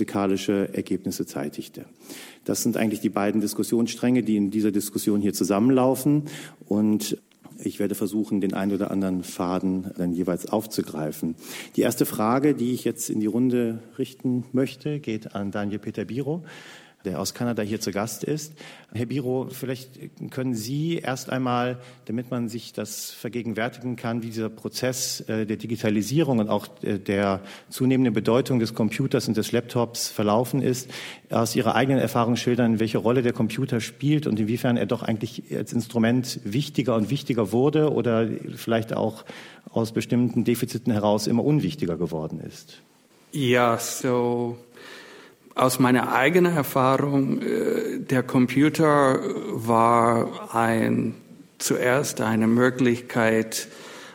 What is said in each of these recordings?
musikalische Ergebnisse zeitigte. Das sind eigentlich die beiden Diskussionsstränge, die in dieser Diskussion hier zusammenlaufen. Und ich werde versuchen, den einen oder anderen Faden dann jeweils aufzugreifen. Die erste Frage, die ich jetzt in die Runde richten möchte, geht an Daniel Peter Biro der aus Kanada hier zu Gast ist. Herr Biro, vielleicht können Sie erst einmal, damit man sich das vergegenwärtigen kann, wie dieser Prozess äh, der Digitalisierung und auch äh, der zunehmenden Bedeutung des Computers und des Laptops verlaufen ist, aus Ihrer eigenen Erfahrung schildern, welche Rolle der Computer spielt und inwiefern er doch eigentlich als Instrument wichtiger und wichtiger wurde oder vielleicht auch aus bestimmten Defiziten heraus immer unwichtiger geworden ist. Ja, so aus meiner eigenen Erfahrung, äh, der Computer war ein, zuerst eine Möglichkeit,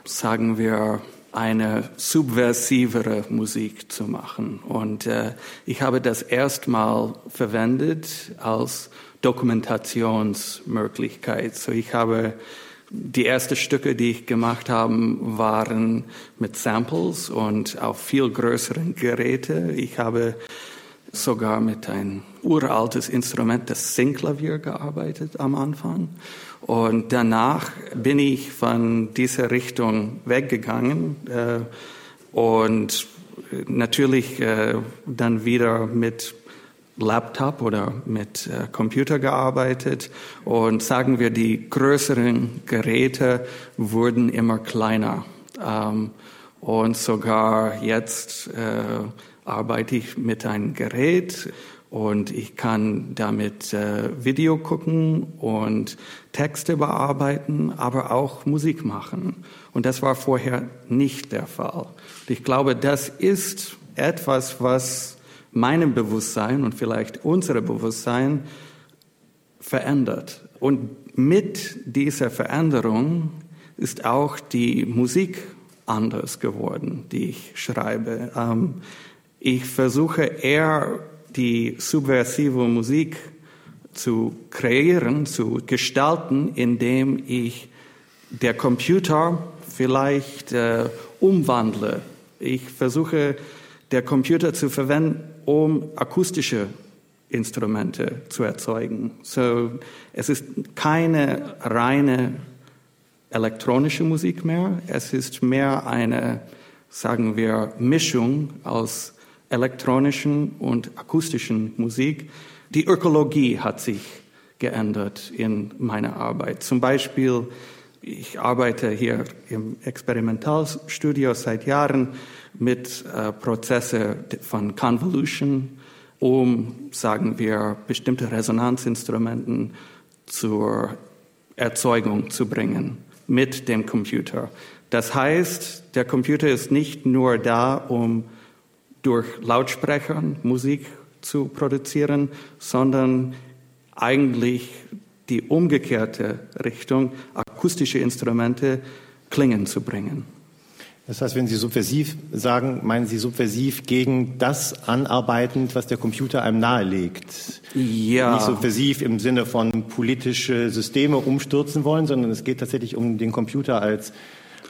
sagen wir, eine subversivere Musik zu machen. Und äh, ich habe das erstmal verwendet als Dokumentationsmöglichkeit. So ich habe die ersten Stücke, die ich gemacht habe, waren mit Samples und auf viel größeren Geräte. Ich habe sogar mit ein uraltes Instrument, das Singklavier, gearbeitet am Anfang. Und danach bin ich von dieser Richtung weggegangen äh, und natürlich äh, dann wieder mit Laptop oder mit äh, Computer gearbeitet und sagen wir, die größeren Geräte wurden immer kleiner. Ähm, und sogar jetzt äh, arbeite ich mit einem Gerät und ich kann damit äh, Video gucken und Texte bearbeiten, aber auch Musik machen. Und das war vorher nicht der Fall. Und ich glaube, das ist etwas, was meinem Bewusstsein und vielleicht unser Bewusstsein verändert. Und mit dieser Veränderung ist auch die Musik anders geworden, die ich schreibe. Ähm, ich versuche eher die subversive Musik zu kreieren, zu gestalten, indem ich der Computer vielleicht äh, umwandle. Ich versuche der Computer zu verwenden, um akustische Instrumente zu erzeugen. So, es ist keine reine elektronische Musik mehr. Es ist mehr eine, sagen wir, Mischung aus elektronischen und akustischen Musik. Die Ökologie hat sich geändert in meiner Arbeit. Zum Beispiel, ich arbeite hier im Experimentalstudio seit Jahren mit äh, Prozesse von Convolution, um, sagen wir, bestimmte Resonanzinstrumenten zur Erzeugung zu bringen mit dem Computer. Das heißt, der Computer ist nicht nur da, um durch Lautsprecher Musik zu produzieren, sondern eigentlich die umgekehrte Richtung, akustische Instrumente klingen zu bringen. Das heißt, wenn Sie subversiv sagen, meinen Sie subversiv gegen das anarbeitend, was der Computer einem nahelegt? Ja. Nicht subversiv im Sinne von politische Systeme umstürzen wollen, sondern es geht tatsächlich um den Computer als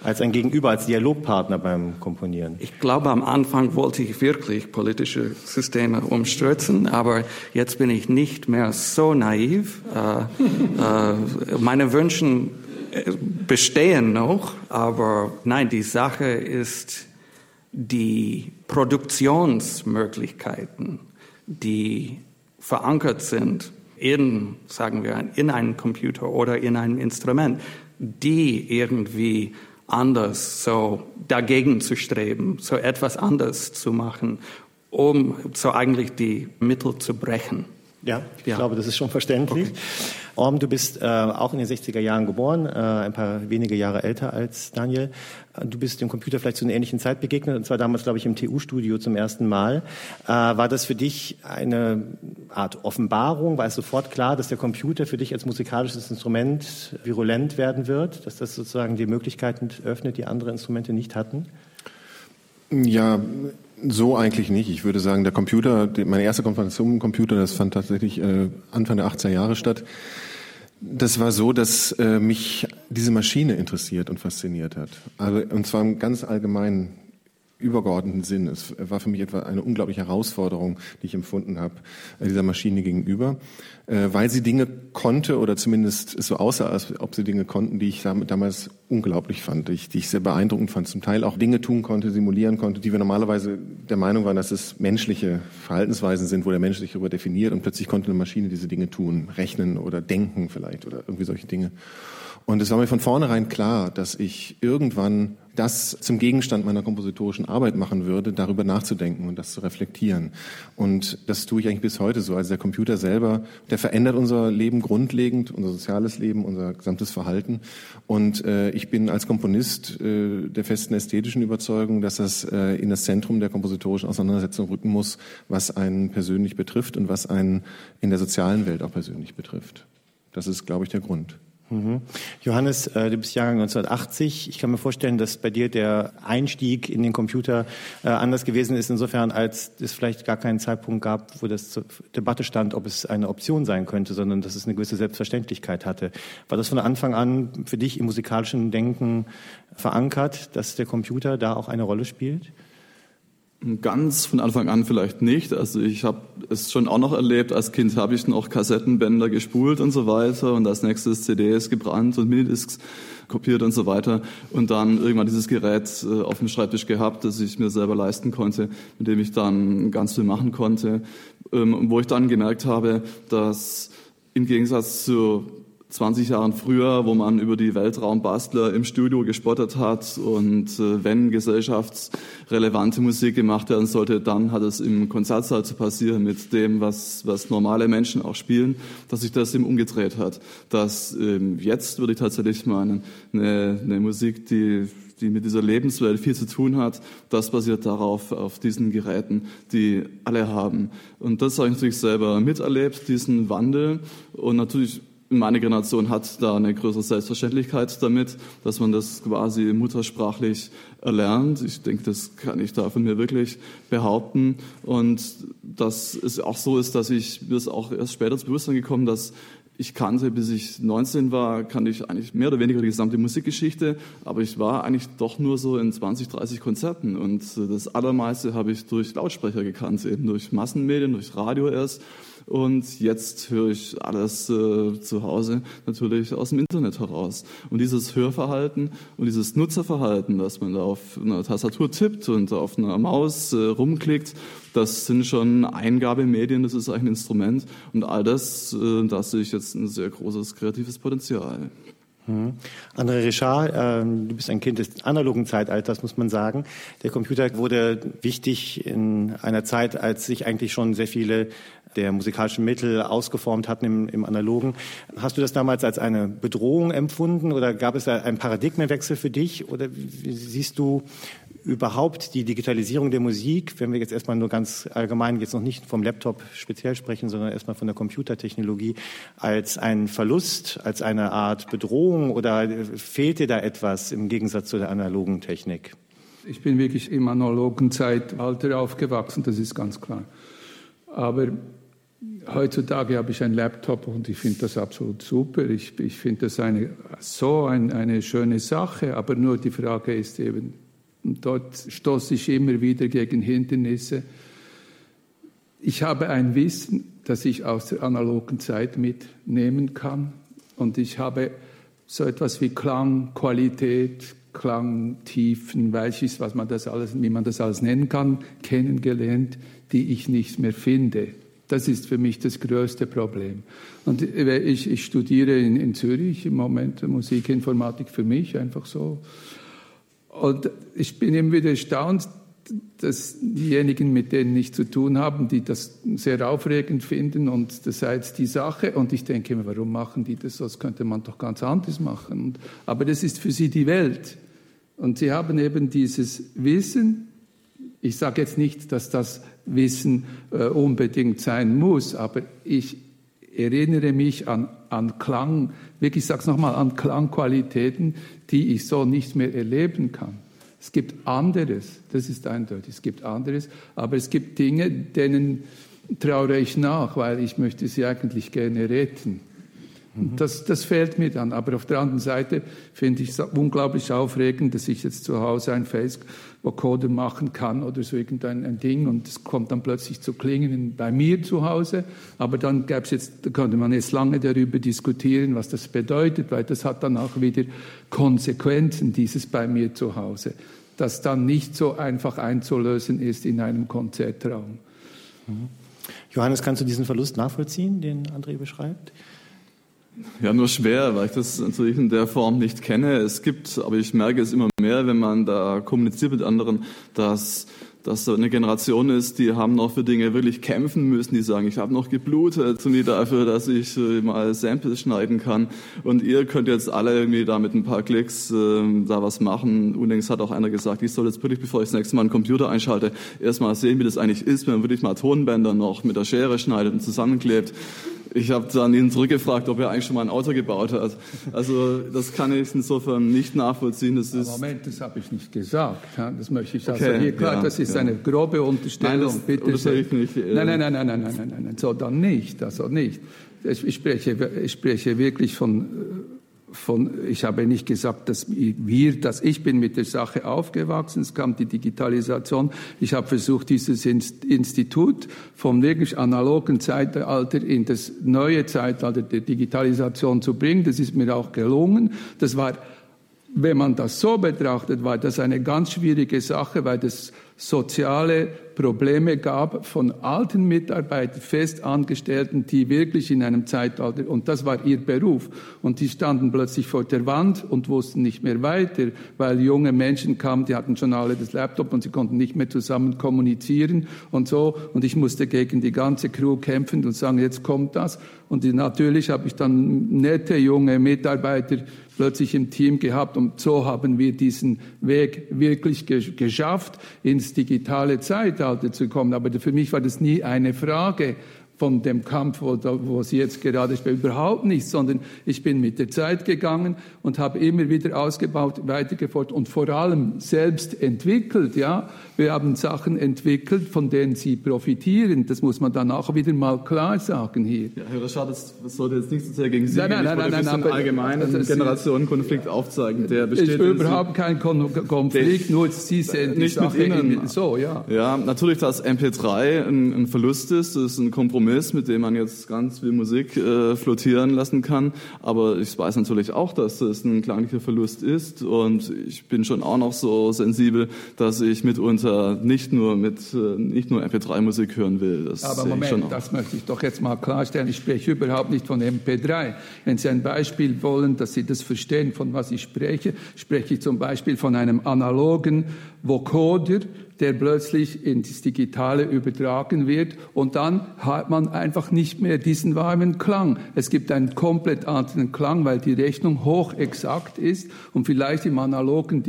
als ein Gegenüber, als Dialogpartner beim Komponieren? Ich glaube, am Anfang wollte ich wirklich politische Systeme umstürzen, aber jetzt bin ich nicht mehr so naiv. Äh, äh, meine Wünsche äh, bestehen noch, aber nein, die Sache ist die Produktionsmöglichkeiten, die verankert sind in, sagen wir, in einem Computer oder in einem Instrument, die irgendwie anders so dagegen zu streben, so etwas anders zu machen, um so eigentlich die Mittel zu brechen. Ja, ich ja. glaube, das ist schon verständlich. Okay. Orm, du bist äh, auch in den 60er Jahren geboren, äh, ein paar wenige Jahre älter als Daniel. Du bist dem Computer vielleicht zu einer ähnlichen Zeit begegnet, und zwar damals, glaube ich, im TU-Studio zum ersten Mal. Äh, war das für dich eine Art Offenbarung? War es sofort klar, dass der Computer für dich als musikalisches Instrument virulent werden wird? Dass das sozusagen die Möglichkeiten öffnet, die andere Instrumente nicht hatten? Ja, so eigentlich nicht. Ich würde sagen, der Computer, meine erste Konfrontation mit dem Computer, das fand tatsächlich äh, Anfang der 80er Jahre statt. Das war so, dass äh, mich diese Maschine interessiert und fasziniert hat. Also, und zwar im ganz allgemeinen übergeordneten Sinn. Es war für mich etwa eine unglaubliche Herausforderung, die ich empfunden habe, äh, dieser Maschine gegenüber, äh, weil sie Dinge konnte oder zumindest es so aussah, als ob sie Dinge konnten, die ich damals unglaublich fand, die ich sehr beeindruckend fand. Zum Teil auch Dinge tun konnte, simulieren konnte, die wir normalerweise der Meinung waren, dass es menschliche Verhaltensweisen sind, wo der Mensch sich darüber definiert und plötzlich konnte eine Maschine diese Dinge tun, rechnen oder denken vielleicht oder irgendwie solche Dinge. Und es war mir von vornherein klar, dass ich irgendwann das zum Gegenstand meiner kompositorischen Arbeit machen würde, darüber nachzudenken und das zu reflektieren. Und das tue ich eigentlich bis heute so. Also der Computer selber, der verändert unser Leben grundlegend, unser soziales Leben, unser gesamtes Verhalten. Und äh, ich bin als Komponist äh, der festen ästhetischen Überzeugung, dass das äh, in das Zentrum der kompositorischen Auseinandersetzung rücken muss, was einen persönlich betrifft und was einen in der sozialen Welt auch persönlich betrifft. Das ist, glaube ich, der Grund. Mhm. Johannes, äh, du bist Jahrgang 1980. Ich kann mir vorstellen, dass bei dir der Einstieg in den Computer äh, anders gewesen ist, insofern, als es vielleicht gar keinen Zeitpunkt gab, wo das zur Debatte stand, ob es eine Option sein könnte, sondern dass es eine gewisse Selbstverständlichkeit hatte. War das von Anfang an für dich im musikalischen Denken verankert, dass der Computer da auch eine Rolle spielt? Ganz von Anfang an vielleicht nicht. Also ich habe es schon auch noch erlebt. Als Kind habe ich noch Kassettenbänder gespult und so weiter und als nächstes CDs gebrannt und Minidiscs kopiert und so weiter und dann irgendwann dieses Gerät äh, auf dem Schreibtisch gehabt, das ich mir selber leisten konnte, mit dem ich dann ganz viel machen konnte, ähm, wo ich dann gemerkt habe, dass im Gegensatz zu 20 Jahren früher, wo man über die Weltraumbastler im Studio gespottet hat und äh, wenn gesellschaftsrelevante Musik gemacht werden sollte, dann hat es im Konzertsaal zu passieren mit dem, was, was normale Menschen auch spielen, dass sich das eben umgedreht hat. Dass ähm, jetzt würde ich tatsächlich meinen, eine, eine Musik, die die mit dieser Lebenswelt viel zu tun hat, das basiert darauf, auf diesen Geräten, die alle haben. Und das habe ich natürlich selber miterlebt, diesen Wandel. Und natürlich meine Generation hat da eine größere Selbstverständlichkeit damit, dass man das quasi muttersprachlich erlernt. Ich denke, das kann ich da von mir wirklich behaupten. Und dass es auch so ist, dass ich mir ist auch erst später zu Bewusstsein gekommen, dass ich kannte, bis ich 19 war, kannte ich eigentlich mehr oder weniger die gesamte Musikgeschichte, aber ich war eigentlich doch nur so in 20, 30 Konzerten und das Allermeiste habe ich durch Lautsprecher gekannt, eben durch Massenmedien, durch Radio erst. Und jetzt höre ich alles äh, zu Hause natürlich aus dem Internet heraus. Und dieses Hörverhalten und dieses Nutzerverhalten, dass man da auf einer Tastatur tippt und auf einer Maus äh, rumklickt, das sind schon Eingabemedien, das ist ein Instrument. Und all das, äh, da sehe ich jetzt ein sehr großes kreatives Potenzial. Mhm. André Richard, äh, du bist ein Kind des analogen Zeitalters, muss man sagen. Der Computer wurde wichtig in einer Zeit, als sich eigentlich schon sehr viele der musikalischen Mittel ausgeformt hatten im, im Analogen. Hast du das damals als eine Bedrohung empfunden oder gab es da einen Paradigmenwechsel für dich? Oder siehst du überhaupt die Digitalisierung der Musik, wenn wir jetzt erstmal nur ganz allgemein jetzt noch nicht vom Laptop speziell sprechen, sondern erstmal von der Computertechnologie, als einen Verlust, als eine Art Bedrohung oder fehlt dir da etwas im Gegensatz zu der analogen Technik? Ich bin wirklich im analogen Zeitalter aufgewachsen, das ist ganz klar. Aber Heutzutage habe ich einen Laptop und ich finde das absolut super. Ich, ich finde das eine, so ein, eine schöne Sache, aber nur die Frage ist eben, dort stoße ich immer wieder gegen Hindernisse. Ich habe ein Wissen, das ich aus der analogen Zeit mitnehmen kann und ich habe so etwas wie Klangqualität, Klangtiefen, welches, was man das alles, wie man das alles nennen kann, kennengelernt, die ich nicht mehr finde. Das ist für mich das größte Problem. Und ich, ich studiere in, in, Zürich im Moment Musikinformatik für mich, einfach so. Und ich bin immer wieder erstaunt, dass diejenigen, mit denen ich zu tun habe, die das sehr aufregend finden und das sei jetzt die Sache. Und ich denke mir, warum machen die das? Das könnte man doch ganz anders machen. Aber das ist für sie die Welt. Und sie haben eben dieses Wissen. Ich sage jetzt nicht, dass das Wissen äh, unbedingt sein muss, aber ich erinnere mich an, an Klang, wirklich, ich sage es nochmal, an Klangqualitäten, die ich so nicht mehr erleben kann. Es gibt anderes, das ist eindeutig, es gibt anderes, aber es gibt Dinge, denen traue ich nach, weil ich möchte sie eigentlich gerne retten. Mhm. Das, das fehlt mir dann. Aber auf der anderen Seite finde ich es unglaublich aufregend, dass ich jetzt zu Hause ein Face-Vocoder machen kann oder so irgendein ein Ding und es kommt dann plötzlich zu klingen bei mir zu Hause. Aber dann gäbe es jetzt, da könnte man jetzt lange darüber diskutieren, was das bedeutet, weil das hat dann auch wieder Konsequenzen, dieses bei mir zu Hause, das dann nicht so einfach einzulösen ist in einem Konzertraum. Mhm. Johannes, kannst du diesen Verlust nachvollziehen, den André beschreibt? Ja, nur schwer, weil ich das natürlich in der Form nicht kenne. Es gibt, aber ich merke es immer mehr, wenn man da kommuniziert mit anderen, dass dass so eine Generation ist, die haben noch für Dinge wirklich kämpfen müssen, die sagen, ich habe noch geblutet und die dafür, dass ich äh, mal Samples schneiden kann. Und ihr könnt jetzt alle irgendwie da mit ein paar Klicks äh, da was machen. Unlängst hat auch einer gesagt, ich soll jetzt wirklich, bevor ich das nächste Mal einen Computer einschalte, erstmal sehen, wie das eigentlich ist, wenn man wirklich mal Tonbänder noch mit der Schere schneidet und zusammenklebt. Ich habe dann ihn zurückgefragt, ob er eigentlich schon mal ein Auto gebaut hat. Also das kann ich insofern nicht nachvollziehen. Das ist Moment, das habe ich nicht gesagt. Das möchte ich also okay, hier klar. Ja, das ist ja. eine grobe Unterstellung. Nein, das Bitte das ich nicht. Äh nein, nein, nein, nein, nein, nein, nein, nein, so dann nicht. Also nicht. Ich spreche, ich spreche wirklich von äh, von, ich habe nicht gesagt, dass wir, dass ich bin mit der Sache aufgewachsen. Es kam die Digitalisation. Ich habe versucht, dieses Institut vom wirklich analogen Zeitalter in das neue Zeitalter der Digitalisation zu bringen. Das ist mir auch gelungen. Das war wenn man das so betrachtet, war das eine ganz schwierige Sache, weil das soziale Probleme gab von alten Mitarbeitern, Festangestellten, die wirklich in einem Zeitalter, und das war ihr Beruf, und die standen plötzlich vor der Wand und wussten nicht mehr weiter, weil junge Menschen kamen, die hatten schon alle das Laptop und sie konnten nicht mehr zusammen kommunizieren und so, und ich musste gegen die ganze Crew kämpfen und sagen, jetzt kommt das, und natürlich habe ich dann nette junge Mitarbeiter plötzlich im Team gehabt. Und so haben wir diesen Weg wirklich geschafft, ins digitale Zeitalter zu kommen. Aber für mich war das nie eine Frage von dem Kampf, wo, wo Sie jetzt gerade sprechen, überhaupt nicht, sondern ich bin mit der Zeit gegangen und habe immer wieder ausgebaut, weitergefolgt und vor allem selbst entwickelt. Ja, wir haben Sachen entwickelt, von denen Sie profitieren. Das muss man dann auch wieder mal klar sagen hier. Ja, Herr Rashad, das sollte jetzt nicht so sehr gegen Sie nein, nein, gehen. Ich nein, nein, nein, allgemeinen also Generationenkonflikt aufzeigen, der besteht. Ist überhaupt kein Konflikt, nur Sie sehen die nicht Sache mit Ihnen. so, ja. Ja, natürlich, dass MP3 ein, ein Verlust ist, das ist ein Kompromiss Kompromiss, mit dem man jetzt ganz viel Musik äh, flottieren lassen kann. Aber ich weiß natürlich auch, dass das ein klanglicher Verlust ist. Und ich bin schon auch noch so sensibel, dass ich mitunter nicht nur mit äh, nicht nur MP3-Musik hören will. Das Aber Moment, das möchte ich doch jetzt mal klarstellen. Ich spreche überhaupt nicht von MP3. Wenn Sie ein Beispiel wollen, dass Sie das verstehen, von was ich spreche, spreche ich zum Beispiel von einem analogen Vocoder, der plötzlich ins Digitale übertragen wird und dann hat man einfach nicht mehr diesen warmen Klang. Es gibt einen komplett anderen Klang, weil die Rechnung hochexakt ist und vielleicht im analogen,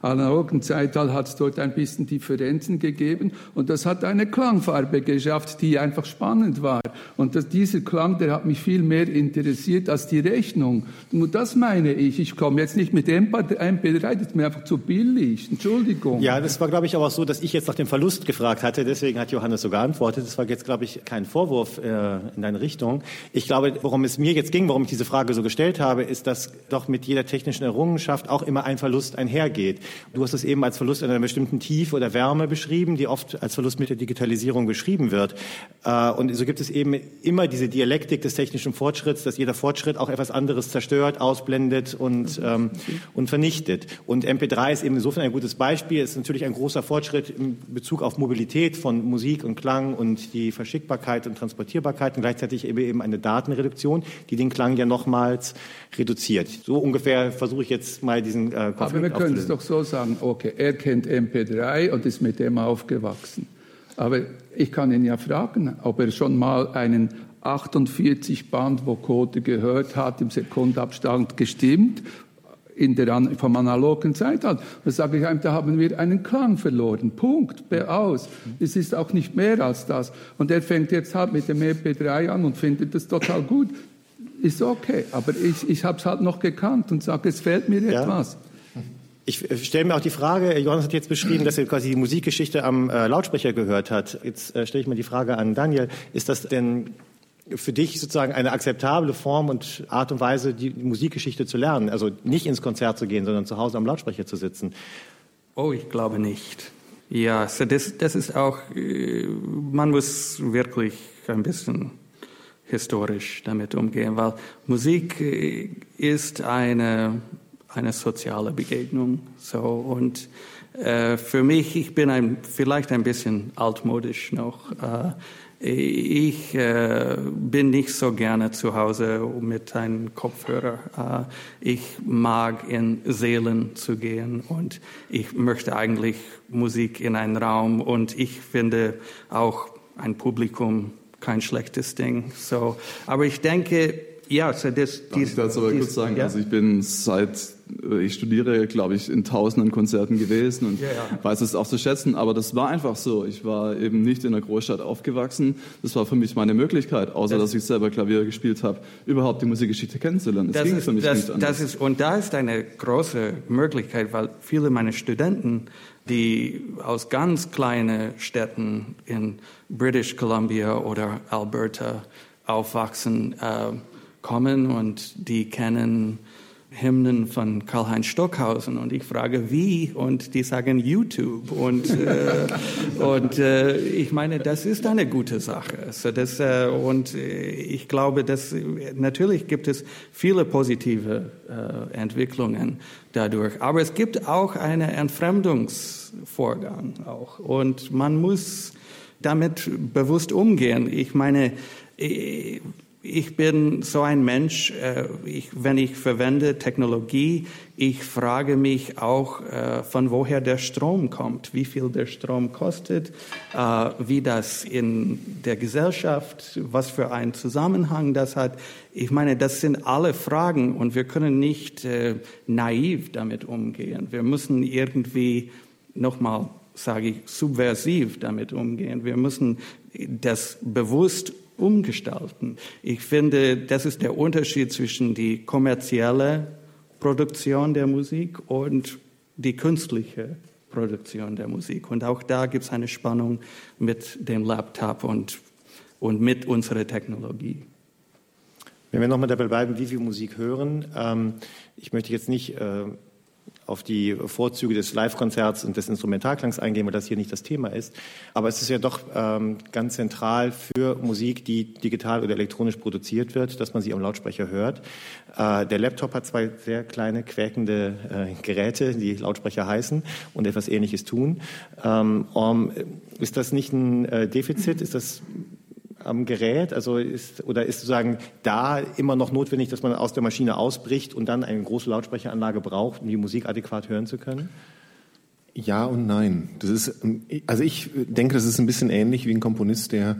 analogen Zeitalter hat es dort ein bisschen Differenzen gegeben und das hat eine Klangfarbe geschafft, die einfach spannend war. Und das, dieser Klang, der hat mich viel mehr interessiert als die Rechnung. Nur das meine ich. Ich komme jetzt nicht mit MP3, das ist mir einfach zu billig. Entschuldigung. Ja, das war, glaube ich, aber so, dass ich jetzt nach dem Verlust gefragt hatte. Deswegen hat Johannes so geantwortet. Das war jetzt, glaube ich, kein Vorwurf äh, in deine Richtung. Ich glaube, worum es mir jetzt ging, warum ich diese Frage so gestellt habe, ist, dass doch mit jeder technischen Errungenschaft auch immer ein Verlust einhergeht. Du hast es eben als Verlust einer bestimmten Tiefe oder Wärme beschrieben, die oft als Verlust mit der Digitalisierung beschrieben wird. Äh, und so gibt es eben immer diese Dialektik des technischen Fortschritts, dass jeder Fortschritt auch etwas anderes zerstört, ausblendet und, ähm, und vernichtet. Und MP3 ist eben insofern ein gutes Beispiel. Es ist natürlich ein großer Fortschritt in Bezug auf Mobilität von Musik und Klang und die Verschickbarkeit und Transportierbarkeit und gleichzeitig eben eine Datenreduktion, die den Klang ja nochmals reduziert. So ungefähr versuche ich jetzt mal diesen äh, Konflikt Aber wir können es doch so sagen, okay, er kennt MP3 und ist mit dem aufgewachsen. Aber ich kann ihn ja fragen, ob er schon mal einen 48 Band Vocoder gehört hat, im Sekundabstand gestimmt in der, vom analogen Zeitalter. Da sage ich einem, da haben wir einen Klang verloren. Punkt. Aus. Es ist auch nicht mehr als das. Und er fängt jetzt halt mit dem EP3 an und findet das total gut. Ist okay. Aber ich, ich habe es halt noch gekannt und sage, es fehlt mir ja. etwas. Ich äh, stelle mir auch die Frage, Johannes hat jetzt beschrieben, dass er quasi die Musikgeschichte am äh, Lautsprecher gehört hat. Jetzt äh, stelle ich mir die Frage an Daniel, ist das denn für dich sozusagen eine akzeptable Form und Art und Weise, die Musikgeschichte zu lernen? Also nicht ins Konzert zu gehen, sondern zu Hause am Lautsprecher zu sitzen? Oh, ich glaube nicht. Ja, so das, das ist auch, äh, man muss wirklich ein bisschen historisch damit umgehen, weil Musik äh, ist eine, eine soziale Begegnung. So, und äh, für mich, ich bin ein, vielleicht ein bisschen altmodisch noch. Äh, ich äh, bin nicht so gerne zu Hause mit einem Kopfhörer. Äh, ich mag in Seelen zu gehen und ich möchte eigentlich Musik in einen Raum und ich finde auch ein Publikum kein schlechtes Ding. So, aber ich denke, ja, so das. Darf ich dazu aber kurz sagen? Ja? Also ich bin seit äh, ich studiere, glaube ich, in tausenden Konzerten gewesen und ja, ja. weiß es auch zu schätzen. Aber das war einfach so. Ich war eben nicht in einer Großstadt aufgewachsen. Das war für mich meine Möglichkeit, außer das, dass ich selber Klavier gespielt habe, überhaupt die Musikgeschichte kennenzulernen. Das, das ging ist, für mich das, nicht anders. Das ist, und da ist eine große Möglichkeit, weil viele meiner Studenten, die aus ganz kleinen Städten in British Columbia oder Alberta aufwachsen, äh, kommen und die kennen Hymnen von Karl-Heinz Stockhausen. Und ich frage wie? Und die sagen YouTube. Und äh, und äh, ich meine das ist eine gute Sache. So das äh, und äh, ich glaube dass natürlich gibt es viele positive äh, Entwicklungen dadurch. Aber es gibt auch einen Entfremdungsvorgang auch. Und man muss damit bewusst umgehen. Ich meine äh, ich bin so ein Mensch, äh, ich, wenn ich verwende Technologie, ich frage mich auch, äh, von woher der Strom kommt, wie viel der Strom kostet, äh, wie das in der Gesellschaft, was für einen Zusammenhang das hat. Ich meine, das sind alle Fragen und wir können nicht naiv damit umgehen. Wir müssen irgendwie, nochmal sage ich, subversiv damit umgehen. Wir müssen das bewusst umgestalten. Ich finde, das ist der Unterschied zwischen die kommerzielle Produktion der Musik und die künstliche Produktion der Musik. Und auch da gibt es eine Spannung mit dem Laptop und, und mit unserer Technologie. Wenn wir nochmal dabei bleiben, wie wir Musik hören, ähm, ich möchte jetzt nicht äh, auf die Vorzüge des Live-Konzerts und des Instrumentalklangs eingehen, weil das hier nicht das Thema ist. Aber es ist ja doch ähm, ganz zentral für Musik, die digital oder elektronisch produziert wird, dass man sie am Lautsprecher hört. Äh, der Laptop hat zwei sehr kleine, quäkende äh, Geräte, die Lautsprecher heißen und etwas Ähnliches tun. Ähm, um, ist das nicht ein äh, Defizit? Ist das am Gerät? Also ist, oder ist sozusagen da immer noch notwendig, dass man aus der Maschine ausbricht und dann eine große Lautsprecheranlage braucht, um die Musik adäquat hören zu können? Ja und nein. Das ist, also ich denke, das ist ein bisschen ähnlich wie ein Komponist, der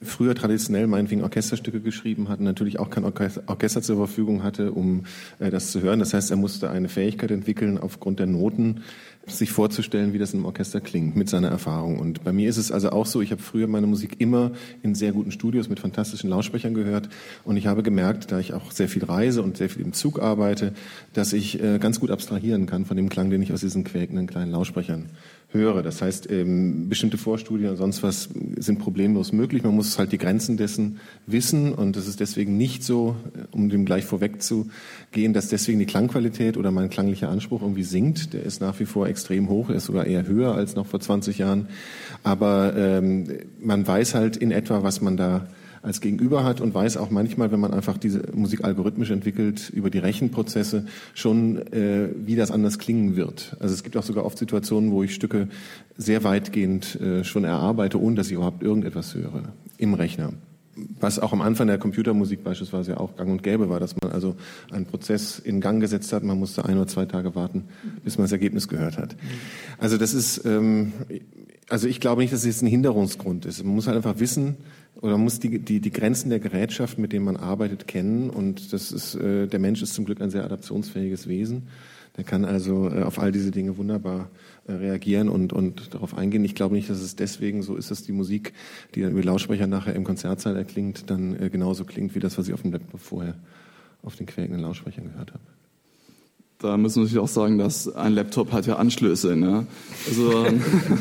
früher traditionell meinetwegen Orchesterstücke geschrieben hat und natürlich auch kein Orchester zur Verfügung hatte, um äh, das zu hören. Das heißt, er musste eine Fähigkeit entwickeln, aufgrund der Noten sich vorzustellen, wie das im Orchester klingt, mit seiner Erfahrung. Und bei mir ist es also auch so, ich habe früher meine Musik immer in sehr guten Studios mit fantastischen Lautsprechern gehört. Und ich habe gemerkt, da ich auch sehr viel reise und sehr viel im Zug arbeite, dass ich äh, ganz gut abstrahieren kann von dem Klang, den ich aus diesen quäkenden kleinen Lautsprechern höre. Das heißt, ähm, bestimmte Vorstudien und sonst was sind problemlos möglich. Man muss halt die Grenzen dessen wissen und es ist deswegen nicht so, äh, um dem gleich vorwegzugehen, dass deswegen die Klangqualität oder mein klanglicher Anspruch irgendwie sinkt. Der ist nach wie vor extrem hoch, er ist sogar eher höher als noch vor 20 Jahren. Aber ähm, man weiß halt in etwa, was man da als Gegenüber hat und weiß auch manchmal, wenn man einfach diese Musik algorithmisch entwickelt, über die Rechenprozesse schon, äh, wie das anders klingen wird. Also es gibt auch sogar oft Situationen, wo ich Stücke sehr weitgehend äh, schon erarbeite, ohne dass ich überhaupt irgendetwas höre im Rechner. Was auch am Anfang der Computermusik beispielsweise auch gang und gäbe war, dass man also einen Prozess in Gang gesetzt hat. Man musste ein oder zwei Tage warten, bis man das Ergebnis gehört hat. Also das ist, ähm, also ich glaube nicht, dass es ein Hinderungsgrund ist. Man muss halt einfach wissen, oder man muss die, die, die Grenzen der Gerätschaft, mit denen man arbeitet, kennen. Und das ist, äh, der Mensch ist zum Glück ein sehr adaptionsfähiges Wesen. Der kann also äh, auf all diese Dinge wunderbar äh, reagieren und, und darauf eingehen. Ich glaube nicht, dass es deswegen so ist, dass die Musik, die dann über Lautsprecher nachher im Konzertsaal erklingt, dann äh, genauso klingt wie das, was ich auf dem Laptop vorher auf den quäkenden Lautsprechern gehört habe. Da muss man natürlich auch sagen, dass ein Laptop hat ja Anschlüsse. Ne? Also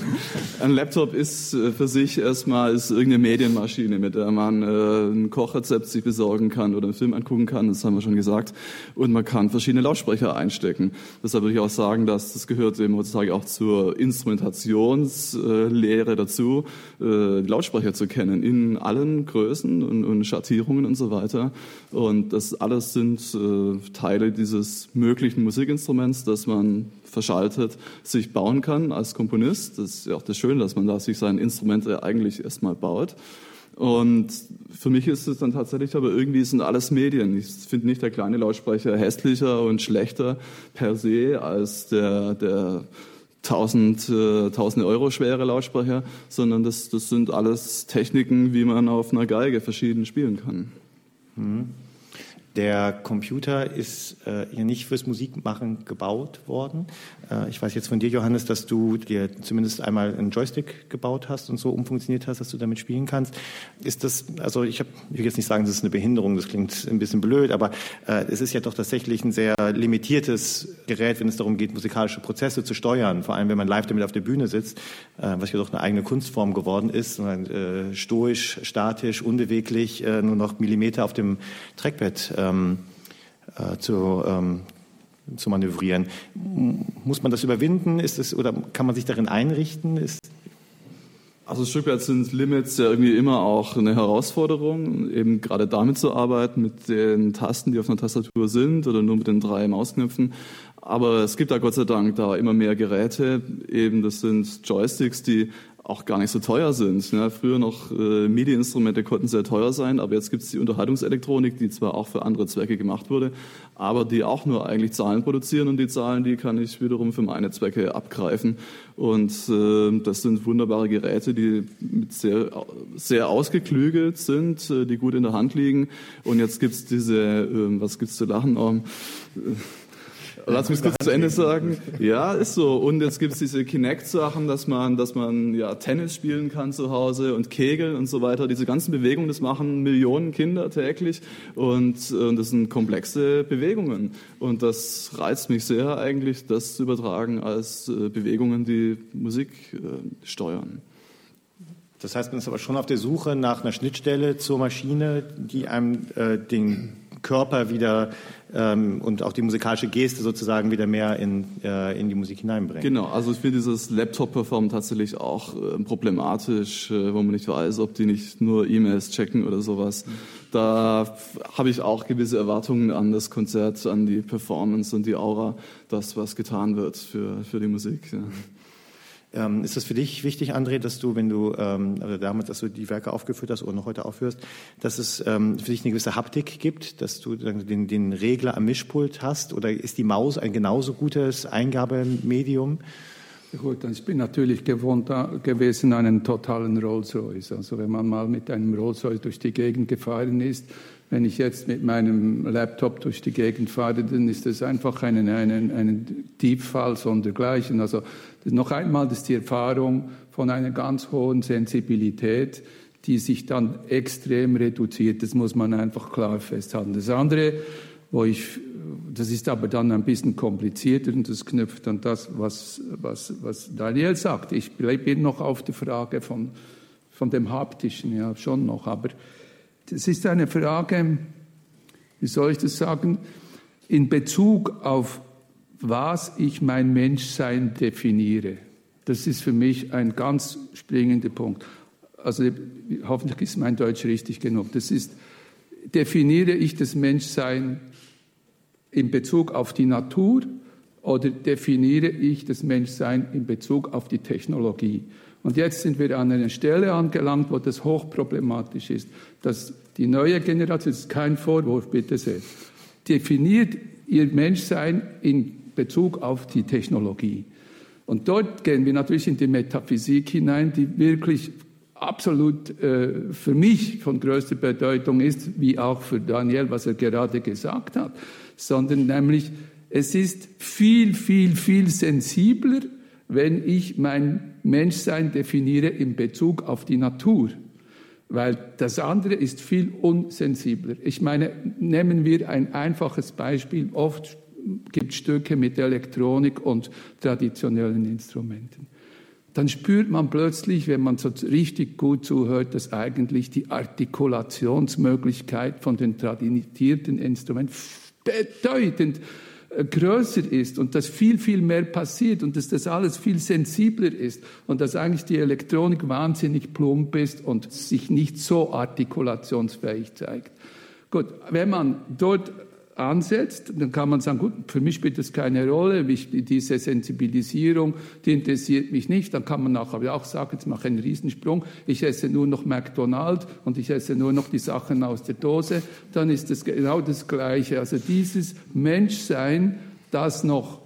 ein Laptop ist äh, für sich erstmal ist irgendeine Medienmaschine, mit der man äh, ein Kochrezept sich besorgen kann oder einen Film angucken kann, das haben wir schon gesagt. Und man kann verschiedene Lautsprecher einstecken. Deshalb würde ich auch sagen, dass das gehört eben heutzutage auch zur Instrumentationslehre dazu, äh, Lautsprecher zu kennen in allen Größen und, und Schattierungen und so weiter. Und das alles sind äh, Teile dieses möglichen Musikinstruments, das man verschaltet, sich bauen kann als Komponist. Das ist ja auch das Schöne, dass man da sich sein Instrument eigentlich erstmal baut. Und für mich ist es dann tatsächlich, aber irgendwie sind alles Medien. Ich finde nicht der kleine Lautsprecher hässlicher und schlechter per se als der, der tausend, äh, tausende Euro schwere Lautsprecher, sondern das, das sind alles Techniken, wie man auf einer Geige verschieden spielen kann. Mhm. Der Computer ist äh, ja nicht fürs Musikmachen gebaut worden. Äh, ich weiß jetzt von dir, Johannes, dass du dir zumindest einmal einen Joystick gebaut hast und so umfunktioniert hast, dass du damit spielen kannst. Ist das, also ich, hab, ich will jetzt nicht sagen, das ist eine Behinderung, das klingt ein bisschen blöd, aber äh, es ist ja doch tatsächlich ein sehr limitiertes Gerät, wenn es darum geht, musikalische Prozesse zu steuern, vor allem wenn man live damit auf der Bühne sitzt, äh, was ja doch eine eigene Kunstform geworden ist, äh, stoisch, statisch, unbeweglich, äh, nur noch Millimeter auf dem Trackpad äh, ähm, äh, zu, ähm, zu manövrieren. Muss man das überwinden? Ist es, oder kann man sich darin einrichten? Ist also ein Stück weit sind Limits ja irgendwie immer auch eine Herausforderung, eben gerade damit zu arbeiten, mit den Tasten, die auf einer Tastatur sind oder nur mit den drei Mausknöpfen. Aber es gibt da Gott sei Dank da immer mehr Geräte. Eben das sind Joysticks, die auch gar nicht so teuer sind. Ja, früher noch äh, MIDI-Instrumente konnten sehr teuer sein, aber jetzt gibt es die Unterhaltungselektronik, die zwar auch für andere Zwecke gemacht wurde, aber die auch nur eigentlich Zahlen produzieren und die Zahlen, die kann ich wiederum für meine Zwecke abgreifen. Und äh, das sind wunderbare Geräte, die sehr, sehr ausgeklügelt sind, äh, die gut in der Hand liegen. Und jetzt gibt's diese, äh, was gibt's zu lachen? Um, Lass mich kurz zu Ende sagen. Ja, ist so. Und jetzt gibt es diese Kinect-Sachen, dass man, dass man ja Tennis spielen kann zu Hause und Kegeln und so weiter. Diese ganzen Bewegungen, das machen Millionen Kinder täglich und, und das sind komplexe Bewegungen. Und das reizt mich sehr eigentlich, das zu übertragen als äh, Bewegungen, die Musik äh, steuern. Das heißt, man ist aber schon auf der Suche nach einer Schnittstelle zur Maschine, die einem äh, den Körper wieder ähm, und auch die musikalische Geste sozusagen wieder mehr in, äh, in die Musik hineinbringt. Genau, also ich finde dieses Laptop-Performen tatsächlich auch äh, problematisch, äh, wo man nicht weiß, ob die nicht nur E-Mails checken oder sowas. Da habe ich auch gewisse Erwartungen an das Konzert, an die Performance und die Aura, das was getan wird für, für die Musik. Ja. Ähm, ist das für dich wichtig, André, dass du, wenn du ähm, also damals, dass du die Werke aufgeführt hast oder noch heute aufführst, dass es ähm, für dich eine gewisse Haptik gibt, dass du den, den Regler am Mischpult hast? Oder ist die Maus ein genauso gutes Eingabemedium? Gut, ich bin natürlich gewohnt gewesen an einen totalen Rolls-Royce. Also wenn man mal mit einem Rolls-Royce durch die Gegend gefahren ist, wenn ich jetzt mit meinem Laptop durch die Gegend fahre, dann ist das einfach ein, ein, ein Tieffall sondergleichen. Also noch einmal, das ist die Erfahrung von einer ganz hohen Sensibilität, die sich dann extrem reduziert. Das muss man einfach klar festhalten. Das andere, wo ich, das ist aber dann ein bisschen komplizierter und das knüpft an das, was, was, was Daniel sagt. Ich bin noch auf der Frage von, von dem Haptischen, ja, schon noch, aber das ist eine Frage, wie soll ich das sagen, in Bezug auf was ich mein Menschsein definiere. Das ist für mich ein ganz springender Punkt. Also hoffentlich ist mein Deutsch richtig genug. Das ist, definiere ich das Menschsein in Bezug auf die Natur oder definiere ich das Menschsein in Bezug auf die Technologie? Und jetzt sind wir an einer Stelle angelangt, wo das hochproblematisch ist, dass die neue Generation, das ist kein Vorwurf, bitte sehr, definiert ihr Menschsein in Bezug auf die Technologie. Und dort gehen wir natürlich in die Metaphysik hinein, die wirklich absolut äh, für mich von größter Bedeutung ist, wie auch für Daniel, was er gerade gesagt hat, sondern nämlich es ist viel, viel, viel sensibler wenn ich mein Menschsein definiere in Bezug auf die Natur. Weil das andere ist viel unsensibler. Ich meine, nehmen wir ein einfaches Beispiel. Oft gibt Stücke mit Elektronik und traditionellen Instrumenten. Dann spürt man plötzlich, wenn man so richtig gut zuhört, dass eigentlich die Artikulationsmöglichkeit von den traditierten Instrumenten bedeutend größer ist und dass viel, viel mehr passiert und dass das alles viel sensibler ist und dass eigentlich die Elektronik wahnsinnig plump ist und sich nicht so artikulationsfähig zeigt. Gut, wenn man dort ansetzt, dann kann man sagen, gut, für mich spielt das keine Rolle, diese Sensibilisierung, die interessiert mich nicht. Dann kann man nachher auch sagen, jetzt mache ich einen Riesensprung, ich esse nur noch McDonald's und ich esse nur noch die Sachen aus der Dose. Dann ist das genau das Gleiche. Also dieses Menschsein, das noch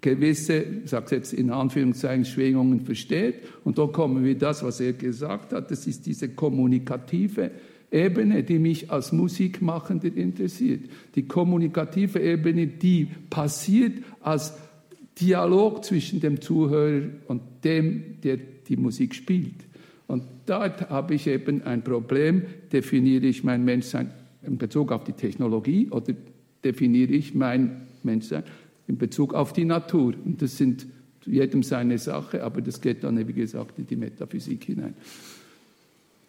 gewisse, ich sage jetzt in Anführungszeichen, Schwingungen versteht. Und da kommen wir das, was er gesagt hat, das ist diese kommunikative Ebene, die mich als Musikmachender interessiert. Die kommunikative Ebene, die passiert als Dialog zwischen dem Zuhörer und dem, der die Musik spielt. Und dort habe ich eben ein Problem, definiere ich mein Menschsein in Bezug auf die Technologie oder definiere ich mein Menschsein in Bezug auf die Natur. Und das sind jedem seine Sache, aber das geht dann, wie gesagt, in die Metaphysik hinein.